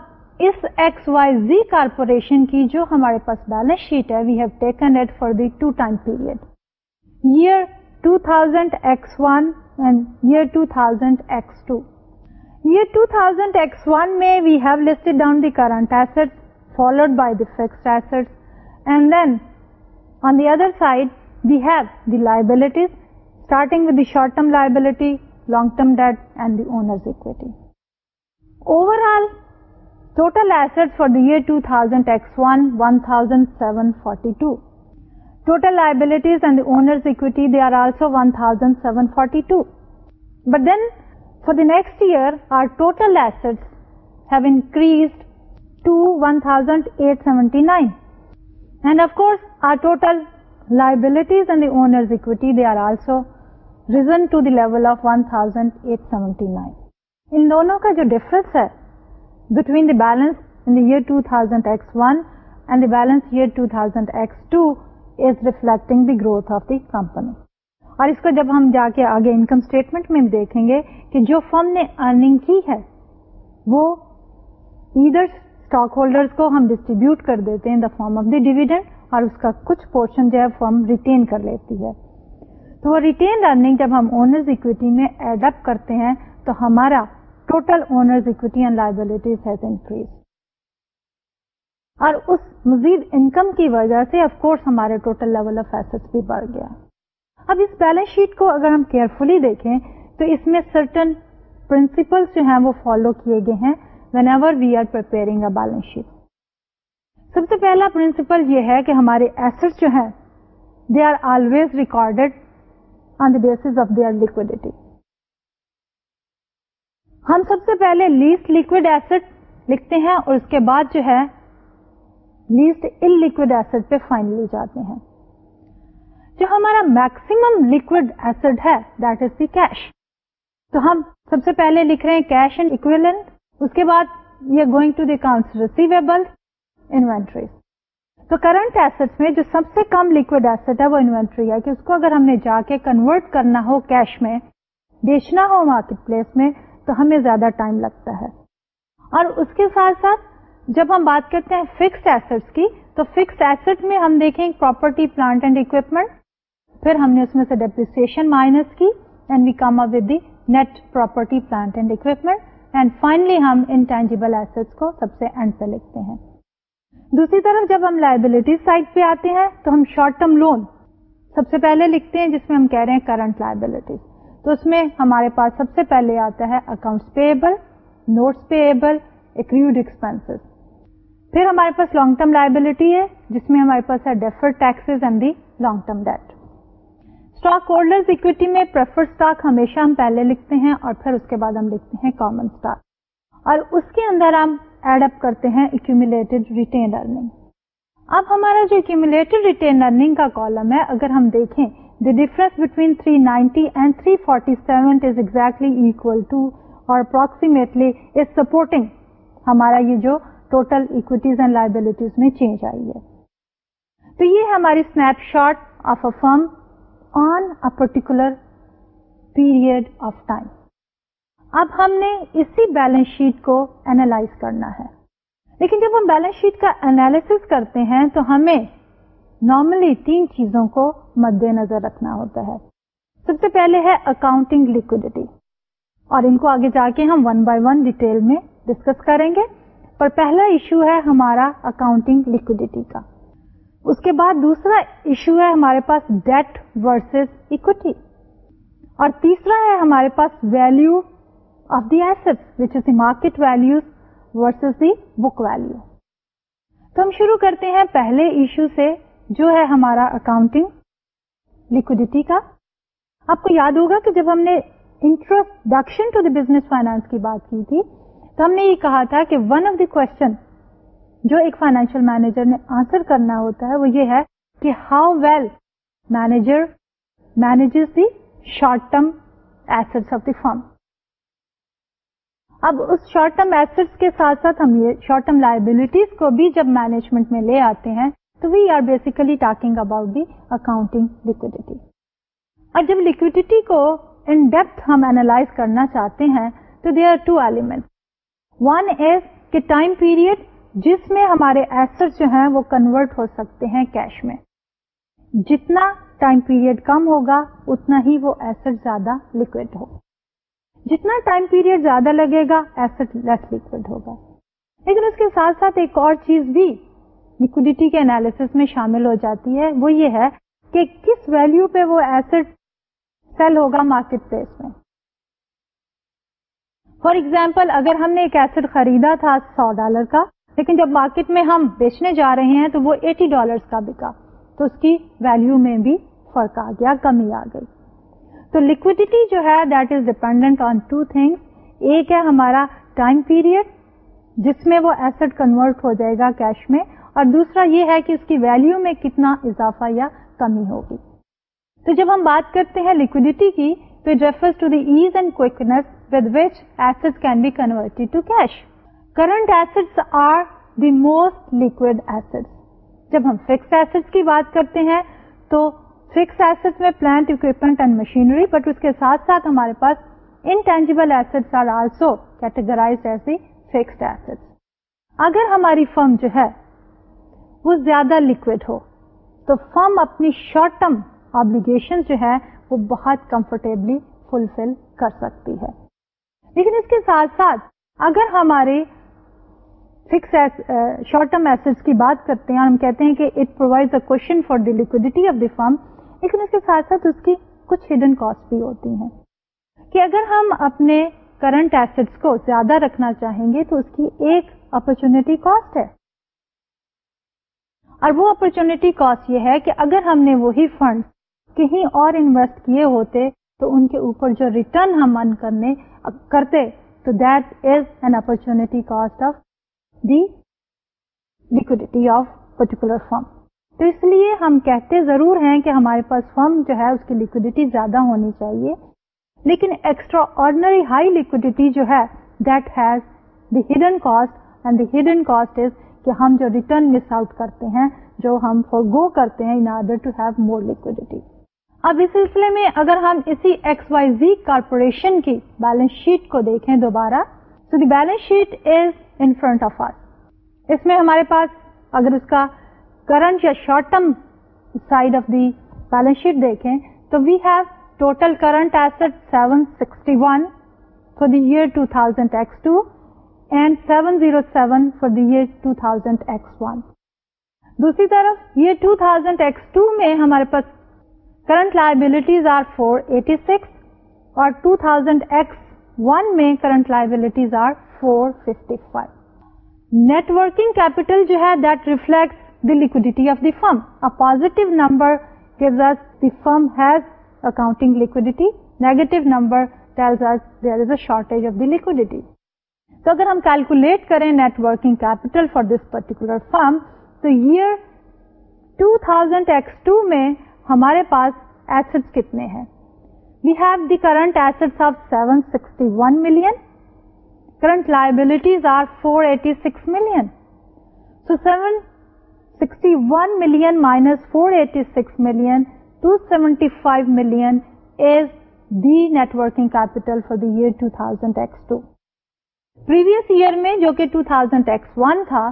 اس ایکس وائی زی کارپوریشن کی جو ہمارے پاس بیلنس شیٹ ہے we have taken at for the two time period year 2000 thousand X and year two thousand X two two thousand X one میں liabilities starting short term liability long term debt and the owners equity overall total asset for the year two thousand one thousand seven forty two total liabilities and they are also one thousand seven forty two but then next year our total S had to one thousand eight seventy nine and of course our total liabilities and owner equity they are also risen to the level of one thousand eight seventy nine ان دونوں کا جو ڈیفرنس ہے between the balance the two thousand X one and the balance year two thousand X two as reflecting the growth of the company اور اس کو جب ہم جا کے آگے انکم اسٹیٹمنٹ میں دیکھیں گے کہ جو فرم نے ارننگ کی ہے وہ ادھر اسٹاک ہولڈر کو ہم ڈسٹریبیوٹ کر دیتے ہیں the form of the dividend اور اس کا کچھ پورشن جو ہے فارم ریٹین کر لیتی ہے تو وہ ریٹین ارننگ جب ہم اونرز اکویٹی میں ایڈ اپ کرتے ہیں تو ہمارا total owners equity and liabilities has increase اور اس مزید انکم کی وجہ سے کورس ہمارے ٹوٹل لیول آف ایسٹ بھی بڑھ گیا اب اس بیلنس شیٹ کو اگر ہم کیئرفلی دیکھیں تو اس میں سرٹن پرنسپل جو ہیں وہ فالو کیے گئے ہیں وین ایور وی آر پر بیلنس شیٹ سب سے پہلا پرنسپل یہ ہے کہ ہمارے ایسٹ جو ہیں they are always recorded on the basis of their liquidity ہم سب سے پہلے لیسٹ لکوڈ ایسٹ لکھتے ہیں اور اس کے بعد جو ہے لیسٹ ان لیکوڈ ایسٹ پہ فائنلی جاتے ہیں جو ہمارا میکسیمم لکوڈ ایسڈ ہے دیٹ از دی کیش تو ہم سب سے پہلے لکھ رہے ہیں کیش اینڈ اکویلنٹ اس کے بعد یار going to the account receivable inventories تو کرنٹ ایسٹ میں جو سب سے کم لکوڈ ایسٹ ہے وہ انوینٹری ہے کہ اس کو اگر ہم نے جا کے کنورٹ کرنا ہو کیش میں بیچنا ہو مارکیٹ پلیس میں تو ہمیں زیادہ ٹائم لگتا ہے اور اس کے ساتھ ساتھ جب ہم بات کرتے ہیں فکسڈ ایسٹ کی تو فکس ایسٹ میں ہم دیکھیں پراپرٹی پلانٹ اینڈ اکوپمنٹ پھر ہم نے اس میں سے ڈیپریسن مائنس کی and we come uh the net property plant and equipment and finally ہم انٹینجیبل ایسٹ کو سب سے اینڈ پہ لکھتے ہیں دوسری طرف جب ہم لائبلٹی سائڈ پہ آتے ہیں تو ہم شارٹ ٹرم لون سب سے پہلے لکھتے ہیں جس میں ہم کہہ رہے ہیں کرنٹ لائبلٹیز تو اس میں ہمارے پاس سب سے پہلے آتا ہے accounts payable notes payable پھر ہمارے پاس لانگ ٹرم لائبلٹی ہے جس میں ہمارے پاس ہے defer taxes and the long term debt stock holders equity میں اسٹاک ہمیشہ ہم پہلے لکھتے ہیں اور پھر اس کے بعد ہم لکھتے ہیں کامن اسٹاک اور اس کے اندر ہم ایڈ اپ کرتے ہیں ریٹین ارننگ اب ہمارا جو ریٹین ارننگ کا کالم ہے اگر ہم دیکھیں the difference between three ninety and three forty seven is اور اپروکسیمیٹلی از سپورٹنگ ہمارا یہ جو ٹوٹل اکویٹیز اینڈ لائبلٹیز میں چینج آئی ہے تو یہ ہماری snap shot of a firm particular period of time اب ہم نے اسی بیلنس شیٹ کو اینالائز کرنا ہے لیکن جب ہم بیلنس شیٹ کا اینالس کرتے ہیں تو ہمیں نارملی تین چیزوں کو مد نظر رکھنا ہوتا ہے سب سے پہلے ہے اکاؤنٹنگ لکوڈیٹی اور ان کو آگے جا کے ہم ون بائی ون ڈیٹیل میں ڈسکس کریں گے پر پہلا ایشو ہے ہمارا اکاؤنٹنگ لکوڈیٹی کا اس کے بعد دوسرا ایشو ہے ہمارے پاس ڈیٹ ورسز اکوٹی اور تیسرا ہے ہمارے پاس value of the S is the market value versus the book value تو ہم شروع کرتے ہیں پہلے ایشو سے جو ہے ہمارا اکاؤنٹنگ لکوڈیٹی کا آپ کو یاد ہوگا کہ جب ہم نے introduction to the business finance کی بات کی تھی تو ہم نے یہ کہا تھا کہ ون آف دی کوشچن جو ایک فائنینشیل مینیجر نے آنسر کرنا ہوتا ہے وہ یہ ہے کہ how well manager manages the short term assets of the firm اب اس شارٹ ٹرم ایسٹس کے ساتھ ساتھ ہم یہ شارٹ ٹرم لائبلٹیز کو بھی جب مینجمنٹ میں لے آتے ہیں تو we are basically talking about the accounting liquidity اور جب لکوڈیٹی کو ان ڈیپتھ ہم اینالائز کرنا چاہتے ہیں تو they are two element one is time period جس میں ہمارے ایسٹ جو ہیں وہ کنورٹ ہو سکتے ہیں کیش میں جتنا ٹائم پیریڈ کم ہوگا اتنا ہی وہ ایسٹ زیادہ لکوڈ ہوگا جتنا ٹائم پیریڈ زیادہ لگے گا ایسٹ لیس لکوڈ ہوگا لیکن اس کے ساتھ ساتھ ایک اور چیز بھی لکوڈیٹی کے انالیس میں شامل ہو جاتی ہے وہ یہ ہے کہ کس ویلو پہ وہ ایسٹ سیل ہوگا مارکیٹ پلیس میں فار ایگزامپل اگر ہم نے ایک ایسٹ خریدا تھا سو ڈالر کا لیکن جب مارکیٹ میں ہم بیچنے جا رہے ہیں تو وہ ایٹی بکا تو اس کی ویلو میں بھی فرق آ گیا کمی آ گئی تو لکوڈیٹی جو ہے that is dependent on two things ایک ہے ہمارا ٹائم پیریڈ جس میں وہ ایسٹ کنورٹ ہو جائے گا کیش میں اور دوسرا یہ ہے کہ اس کی ویلو میں کتنا اضافہ یا کمی ہوگی تو جب ہم بات کرتے ہیں لکوڈیٹی کی تو refers to the ease and which asset can be converted to cash current asset are the most liquid asset جب ہم فکس ایسڈ کی بات کرتے ہیں تو فکس ایسڈ میں plant equipment and machinery but اس کے ساتھ ساتھ ہمارے پاس intangible asset are also categorize as the fixed asset اگر ہماری فرم جو ہے وہ زیادہ لکوڈ ہو تو فرم اپنی شارٹ ٹرم آبلیگیشن جو ہے وہ بہت کمفرٹیبلی فلفل کر سکتی ہے لیکن اس کے ساتھ ساتھ اگر ہمارے فکس شارٹ ٹرم ایسٹ کی بات کرتے ہیں اور ہم کہتے ہیں کہ it provide a cushion for the liquidity of the firm لیکن اس کے ساتھ ساتھ اس کی کچھ ہڈن کاسٹ بھی ہوتی ہیں کہ اگر ہم اپنے کرنٹ ایسٹس کو زیادہ رکھنا چاہیں گے تو اس کی ایک اپرچونیٹی کاسٹ ہے اور وہ اپرچونیٹی کاسٹ یہ ہے کہ اگر ہم نے وہی فنڈ کہیں اور انویسٹ کیے ہوتے تو ان کے اوپر جو ریٹرن ہم کرنے کرتے تو that is an opportunity cost of the liquidity of particular firm تو اس لیے ہم کہتے ضرور ہیں کہ ہمارے پاس فرم جو ہے اس کی لکوڈیٹی زیادہ ہونی چاہیے لیکن ایکسٹرا آرڈنری ہائی لکوڈیٹی جو ہے that has the hidden cost and the hidden cost is کہ ہم جو ریٹرن مس آؤٹ کرتے ہیں جو ہم فور گو کرتے ہیں in order to have more liquidity اب اس سلسلے میں اگر ہم اسی ایکس وائی زی کارپوریشن کی بیلنس شیٹ کو دیکھیں دوبارہ so the balance sheet is in front of our اس میں ہمارے پاس اگر اس کا کرنٹ یا short term side of the balance sheet دیکھیں تو we have total current asset seven sixty one for the year two thousand X two and seven zero seven for the year two thousand X one دوسری طرف یہ ٹو تھاؤزینڈ ایکس ٹو میں ہمارے پاس current liabilities are four eighty six اور ٹو تھاؤزینڈ ایکس ون میں current liabilities are four fifty five net working capital جو ہے liquidity of the firm a positive number the negative number shortage of دیڈیٹی تو اگر ہم کیلکولیٹ کریں net working capital for this particular firm تو یہ ٹو تھاؤزینڈ میں ہمارے پاس ایسٹ کتنے ہیں we've the current asset of seven sixty one مل کر minus four eighty six ملینٹی five million is the net working capital for the year two thousand X two previous year میں جو کہ 2000X1 تھا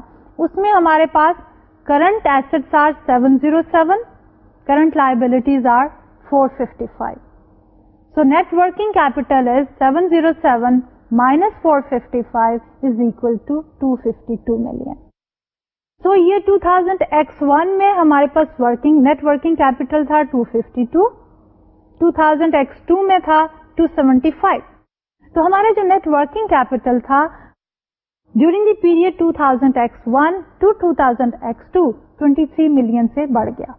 اس میں ہمارے پاس current asset are 707 zero seven current liabilities are four So net working capital is 707 minus 455 is equal to 252 million. So year 2000 X1 میں ہمارے پاس working net working capital تھا 252. 2000 X2 میں تھا 275. تو ہمارے جو net working capital تھا during the period 2000 X1 to 2000 X2 23 million سے بڑھ گیا.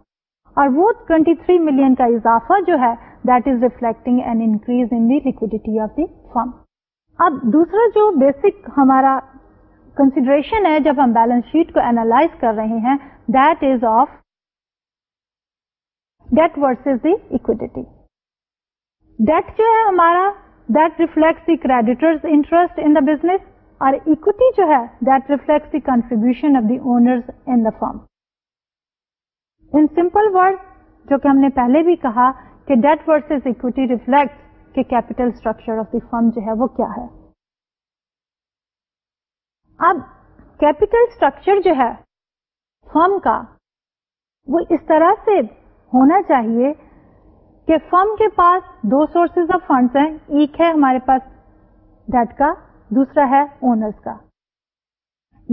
اور وہ 23 ملین کا اضافہ جو ہے لکویڈی آف دی فارم اب دوسرا جو بیسک ہمارا کنسیڈریشن ہے جب ہم بیلنس شیٹ کو اینالائز کر رہے ہیں ڈیٹ جو ہے ہمارا that reflect the creditors interest in the business اور اکوٹی جو ہے that reflects the contribution of the owner firm in simple word جو ہم نے پہلے بھی کہا کہ ڈیٹ ورسز اکویٹی ریفلیکٹ کہ capital structure of the firm جو ہے وہ کیا ہے اب کیپیٹل اسٹرکچر جو ہے فرم کا وہ اس طرح سے ہونا چاہیے کہ فرم کے پاس دو سورسز آف فنڈس ہیں ایک ہے ہمارے پاس ڈیٹ کا دوسرا ہے اونرس کا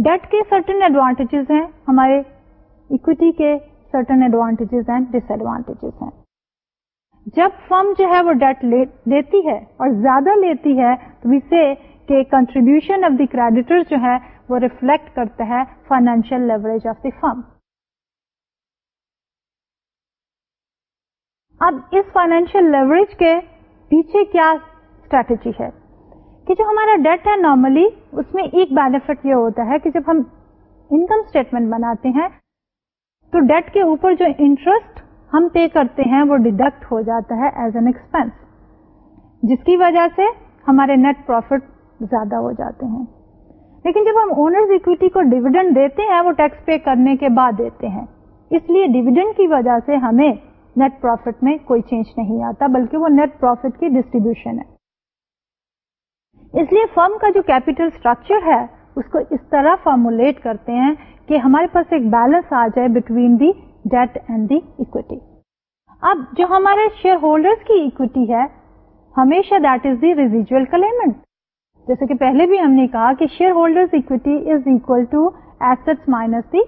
ڈیٹ کے سرٹن ایڈوانٹیجز ہیں ہمارے اکویٹی کے certain advantages and disadvantages ہیں جب فرم جو ہے وہ ڈیٹ لیتی ہے اور زیادہ لیتی ہے تو کہ کنٹریبیوشن آف دی کریڈیٹر جو ہے وہ ریفلیکٹ کرتا ہے financial leverage of the firm اب اس فائنینشیل لیوریج کے پیچھے کیا اسٹریٹجی ہے کہ جو ہمارا ڈیٹ ہے نارملی اس میں ایک بینیفٹ یہ ہوتا ہے کہ جب ہم انکم اسٹیٹمنٹ بناتے ہیں تو ڈیٹ کے اوپر جو انٹرسٹ ہم پے کرتے ہیں وہ ڈیڈکٹ ہو جاتا ہے ایز این ایکسپینس جس کی وجہ سے ہمارے نیٹ پروفٹ زیادہ ہو جاتے ہیں لیکن جب ہم اونرز اکویٹی کو ڈیویڈنڈ دیتے ہیں وہ ٹیکس پے کرنے کے بعد دیتے ہیں اس لیے ڈیویڈنڈ کی وجہ سے ہمیں نیٹ پروفٹ میں کوئی چینج نہیں آتا بلکہ وہ نیٹ پروفٹ کی ڈسٹریبیوشن ہے اس لیے فرم کا جو کیپیٹل اسٹرکچر ہے اس کو اس طرح فارمولیٹ کرتے ہیں کہ ہمارے پاس ایک بیلنس آ جائے between the debt and the equity اب جو ہمارے شیئر ہولڈر کی اکویٹی ہے ہمیشہ that is the residual claimant جیسے کہ پہلے بھی ہم نے کہا کہ shareholder is equal to asset minus the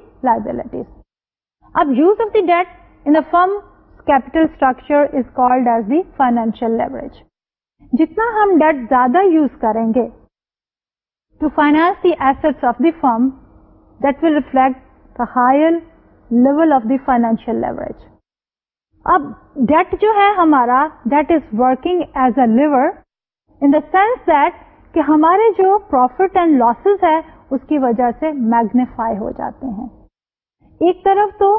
اب use of the debt in firm capital structure is called as the financial leverage جتنا ہم ڈیٹ زیادہ یوز کریں گے to finance the asset of the firm that will reflect the higher level of financial leverage اب ڈیٹ جو ہے ہمارا working is working as a lever in the sense ہمارے جو profit اینڈ لاسز ہے اس کی وجہ سے میگنیفائی ہو جاتے ہیں ایک طرف تو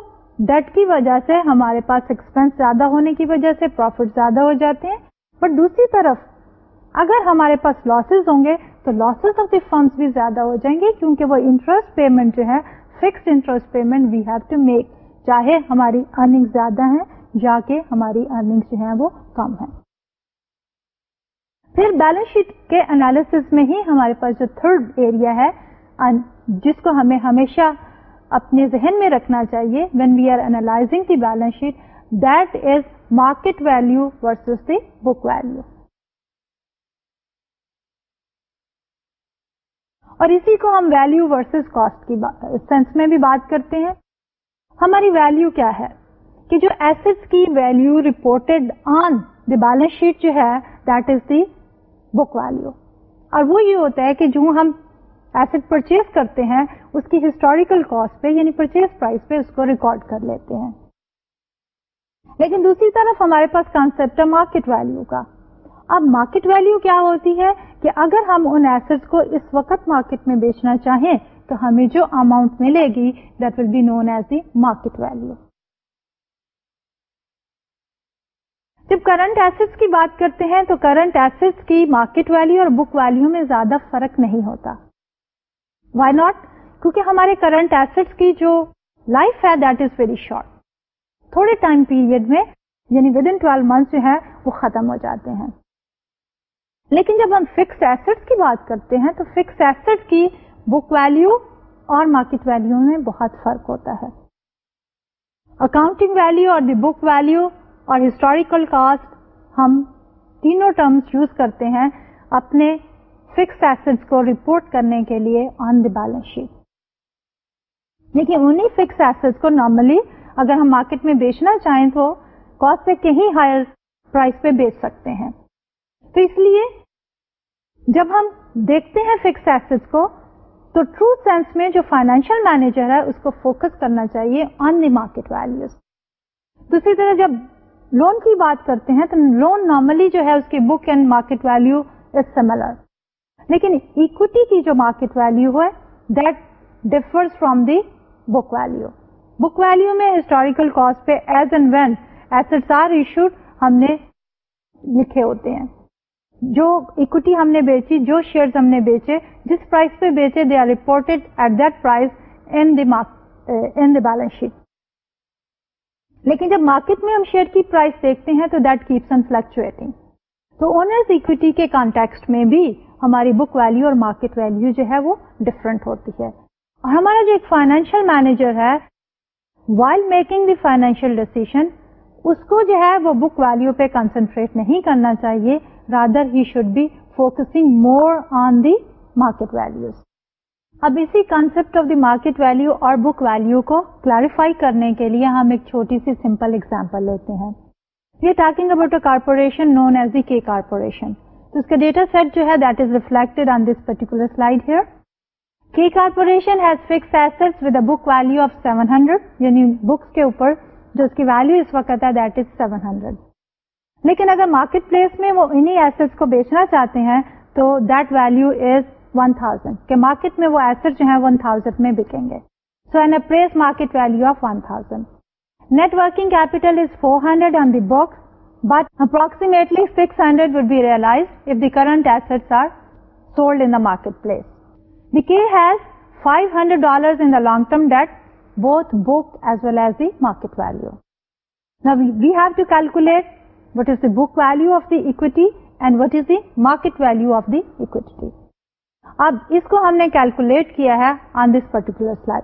ڈیٹ کی وجہ سے ہمارے پاس ایکسپینس زیادہ ہونے کی وجہ سے پروفٹ زیادہ ہو جاتے ہیں بٹ دوسری طرف اگر ہمارے پاس لاسز ہوں گے تو لاسز آف دی فنڈس بھی زیادہ ہو جائیں گے کیونکہ وہ انٹرسٹ پیمنٹ جو ہے fixed interest payment we have to make چاہے ہماری ارننگ زیادہ ہیں یا کہ ہماری ارننگ جو ہیں وہ کم ہیں پھر بیلنس شیٹ کے انالیس میں ہی ہمارے پاس جو تھرڈ ایریا ہے جس کو ہمیں ہمیشہ اپنے ذہن میں رکھنا چاہیے when we are analysing the balance sheet that is market value versus the book value اور اسی کو ہم ویلو ورسز کاسٹ کی سینس میں بھی بات کرتے ہیں ہماری ویلو کیا ہے کہ جو ایسٹ کی value reported on the balance sheet جو ہے that is the book value اور وہ یہ ہوتا ہے کہ جو ہم ایسٹ پرچیز کرتے ہیں اس کی ہسٹوریکل کاسٹ پہ یعنی پرچیز پرائز پہ اس کو ریکارڈ کر لیتے ہیں لیکن دوسری طرف ہمارے پاس کانسپٹ ہے مارکیٹ ویلو کا اب مارکیٹ ویلو کیا ہوتی ہے کہ اگر ہم ان ایسٹ کو اس وقت مارکیٹ میں بیچنا چاہیں تو ہمیں جو اماؤنٹ ملے گی that will be known as the market value جب کرنٹ ایسٹ کی بات کرتے ہیں تو کرنٹ ایسٹ کی مارکیٹ ویلو اور بک ویلو میں زیادہ فرق نہیں ہوتا وائی ناٹ کیونکہ ہمارے کرنٹ ایسٹ کی جو لائف ہے دیٹ از ویری شارٹ تھوڑے ٹائم پیریڈ میں یعنی ود ان ٹویلو منتھ جو ہے وہ ختم ہو جاتے ہیں لیکن جب ہم فکس ایسٹ کی بات کرتے ہیں تو فکس ایسٹ کی بک ویلو اور مارکیٹ ویلو میں بہت فرق ہوتا ہے اکاؤنٹنگ ویلو اور دی بک ویلو اور ہسٹوریکل کاسٹ ہم تینوں ٹرمس یوز کرتے ہیں اپنے فکس ایسٹ کو رپورٹ کرنے کے لیے آن دی بیلنس شیٹ لیکن انہیں فکس ایسٹ کو نارملی اگر ہم مارکیٹ میں بیچنا چاہیں تو کاسٹ سے کہیں ہائر پرائز پہ بیچ سکتے ہیں تو اس لیے جب ہم دیکھتے ہیں فکس ایسٹ کو تو ٹرو سینس میں جو فائنینشیل مینیجر ہے اس کو فوکس کرنا چاہیے آن دی مارکیٹ ویلوز دوسری طرح جب لون کی بات کرتے ہیں تو لون نارملی جو ہے اس کی book and market value is similar لیکن اکوٹی کی جو مارکیٹ ویلو ہے that differs from the book value book value میں ہسٹوریکل کاسٹ پہ as and when are issue ہم نے لکھے ہوتے ہیں جو اکوٹی ہم نے بیچی جو شیئر ہم نے بیچے جس پرائز پہ بیچے they are report at that price in balance sheet لیکن جب مارکیٹ میں ہم شیئر کی پرائز دیکھتے ہیں تو دیٹ کیپس ان فلکچویٹنگ تو اونرز اکویٹی کے کانٹیکسٹ میں بھی ہماری بک ویلیو اور مارکیٹ ویلیو جو ہے وہ ڈفرینٹ ہوتی ہے اور ہمارا جو ایک فائنینشیل مینیجر ہے while making the financial decision اس کو جو ہے وہ بک ویلیو پہ کنسنٹریٹ نہیں کرنا چاہیے rather he should be focusing more on the market values. اب اسی concept of the market value اور بک ویلو کو کلیرفائی کرنے کے لیے ہم ایک چھوٹی سی سمپل ایگزامپل لیتے ہیں we talking about a corporation known as the K corporation تو اس کا ڈیٹا سیٹ جو ہے that is reflected on this particular slide here K corporation has fixed asset with a book value of seven hundred یعنی بکس کے اوپر جو اس کی ویلو اس وقت ہے دیٹ از سیون ہنڈریڈ لیکن اگر مارکیٹ پلیس میں وہ انہی ایسٹ کو بیچنا چاہتے ہیں تو that value is one thousand کہ مارکیٹ میں وہ ایسٹ جو ہے بکیں گے so an appraised market value of one thousand net working capital is four hundred on the books but approximately six hundred would be realized if the current asset are sold in market place the K has five hundred dollar in the long term debt both book as well as the market value we have to calculate what is the book value of that is the market value of debt اب اس کو ہم نے کیلکولیٹ کیا ہے آن دس پرٹیکولر سلائڈ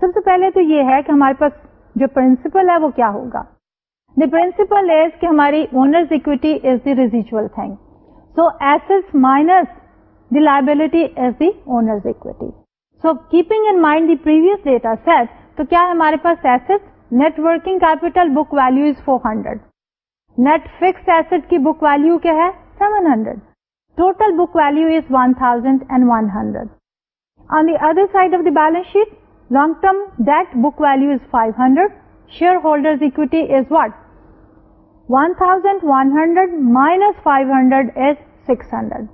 سب سے پہلے تو یہ ہے کہ ہمارے پاس جو پرنسپل ہے وہ کیا ہوگا دا پرنسپل از کہ ہماری owners equity is the residual thing so S minus the liability is the owners equity so keeping in mind the previous data set تو کیا ہمارے پاس S net working capital book value is four hundred net fixed asset کی بک ویلو کیا ہے seven hundred total book value is one thousand and one hundred on the other side of the balance sheet long term debt book value is five hundred shareholder equity is what one thousand one hundred minus five hundred is six hundred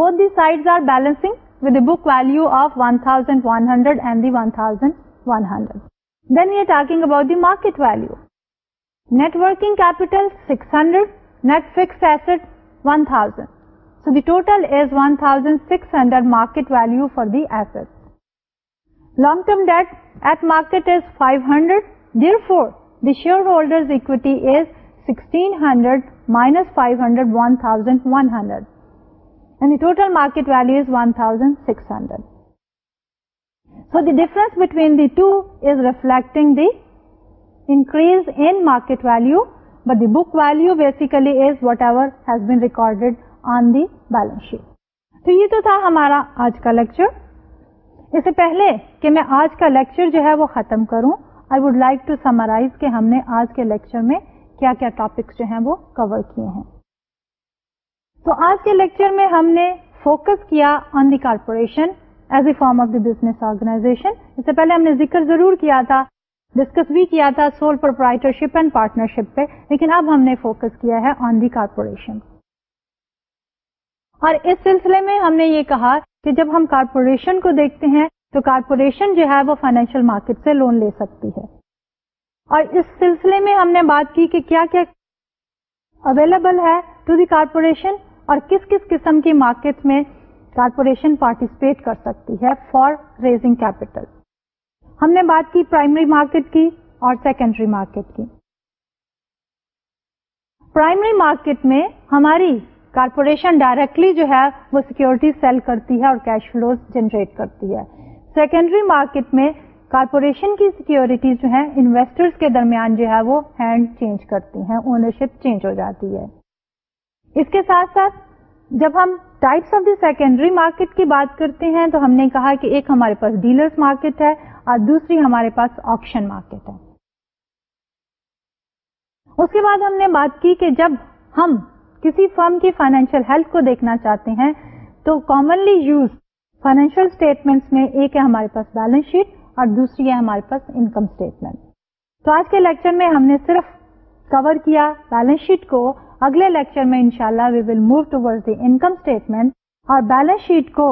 both the side are balancing with book value of one thousand one hundred and the one thousand one hundred then talking about the market value Net working capital 600, net fixed asset 1000. So the total is 1600 market value for the assets. Long term debt at market is 500, therefore the shareholders equity is 1600 minus 500, 1100, and the total market value is 1600. So the difference between the two is reflecting the increase in market value, but the book value basically is whatever has been recorded on the balance sheet. تو یہ تو تھا ہمارا آج کا لیکچر اس سے پہلے کہ میں آج کا لیکچر جو ہے وہ ختم کروں I would like to summarise کہ ہم نے آج کے لیکچر میں کیا کیا ٹاپکس جو ہیں وہ کور کیے ہیں تو آج کے لیکچر میں ہم نے فوکس کیا on the corporation as a firm of the business organization اس سے پہلے ہم نے ذکر ضرور کیا تھا ڈسکس بھی کیا تھا sole proprietorship and partnership پہ لیکن اب ہم نے فوکس کیا ہے آن دی کارپوریشن اور اس سلسلے میں ہم نے یہ کہا کہ جب ہم کارپوریشن کو دیکھتے ہیں تو کارپوریشن جو ہے وہ فائنینشیل مارکیٹ سے لون لے سکتی ہے اور اس سلسلے میں ہم نے بات کی کہ کیا کیا اویلیبل ہے ٹو دی کارپوریشن اور کس کس قسم کی مارکیٹ میں کارپوریشن پارٹیسپیٹ کر سکتی ہے فار ریزنگ کیپیٹل ہم نے بات کی پرائمری مارکیٹ کی اور سیکنڈری مارکیٹ کی پرائمری مارکیٹ میں ہماری کارپوریشن ڈائریکٹلی جو ہے وہ سیکورٹی سیل کرتی ہے اور کیش فلو جنریٹ کرتی ہے سیکنڈری مارکیٹ میں کارپوریشن کی سیکورٹی جو ہے انویسٹرز کے درمیان جو ہے وہ ہینڈ چینج کرتی ہیں اونرشپ چینج ہو جاتی ہے اس کے ساتھ ساتھ جب ہم types of the secondary market کی بات کرتے ہیں تو ہم نے کہا کہ ایک ہمارے پاس ڈیلرس مارکیٹ ہے اور دوسری ہمارے پاس آپشن مارکیٹ ہے اس کے بعد ہم نے بات کی کہ جب ہم کسی فرم کی فائنینشیل ہیلتھ کو دیکھنا چاہتے ہیں تو کامنلی یوز فائنینشیل اسٹیٹمنٹ میں ایک ہے ہمارے پاس بیلنس شیٹ اور دوسری ہے ہمارے پاس انکم اسٹیٹمنٹ تو آج کے لیکچر میں ہم نے صرف کور کیا بیلنس شیٹ کو اگلے لیکچر میں انشاءاللہ وی ول موو ٹوڈ دی انکم اسٹیٹمنٹ اور بیلنس شیٹ کو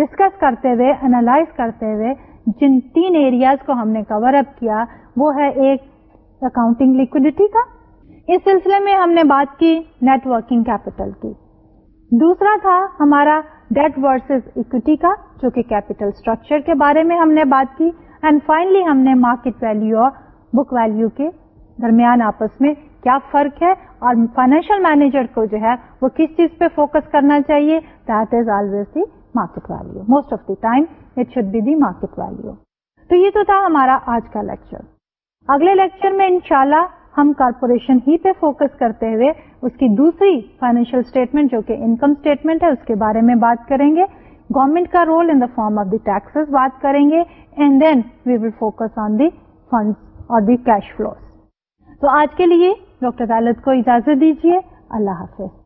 ڈسکس کرتے ہوئے انالائز کرتے ہوئے جن تین ایریاز کو ہم نے کور اپ کیا وہ ہے ایک اکاؤنٹنگ لکوڈیٹی کا اس سلسلے میں ہم نے بات کی نیٹ ورکنگ کیپیٹل کی دوسرا تھا ہمارا ڈیٹ ورسز اکوٹی کا جو کہ کیپیٹل اسٹرکچر کے بارے میں ہم نے بات کی اینڈ فائنلی ہم نے مارکیٹ ویلو اور بک ویلو کے درمیان آپس میں کیا فرق ہے اور فائنینشیل مینیجر کو جو ہے وہ کس چیز پہ فوکس کرنا چاہیے that is always the market value most of the time چھ مارکیٹ ویلو تو یہ تو تھا ہمارا آج کا لیکچر اگلے لیکچر میں انشاءاللہ ہم کارپوریشن ہی پہ فوکس کرتے ہوئے اس کی دوسری فائنینشیل اسٹیٹمنٹ جو کہ انکم اسٹیٹمنٹ ہے اس کے بارے میں بات کریں گے گورمنٹ کا role in the firm of the taxes بات کریں گے and then we will focus on the funds اور دی کیش فلوز تو آج کے لیے ڈاکٹر رلت کو اجازت دیجیے اللہ حافظ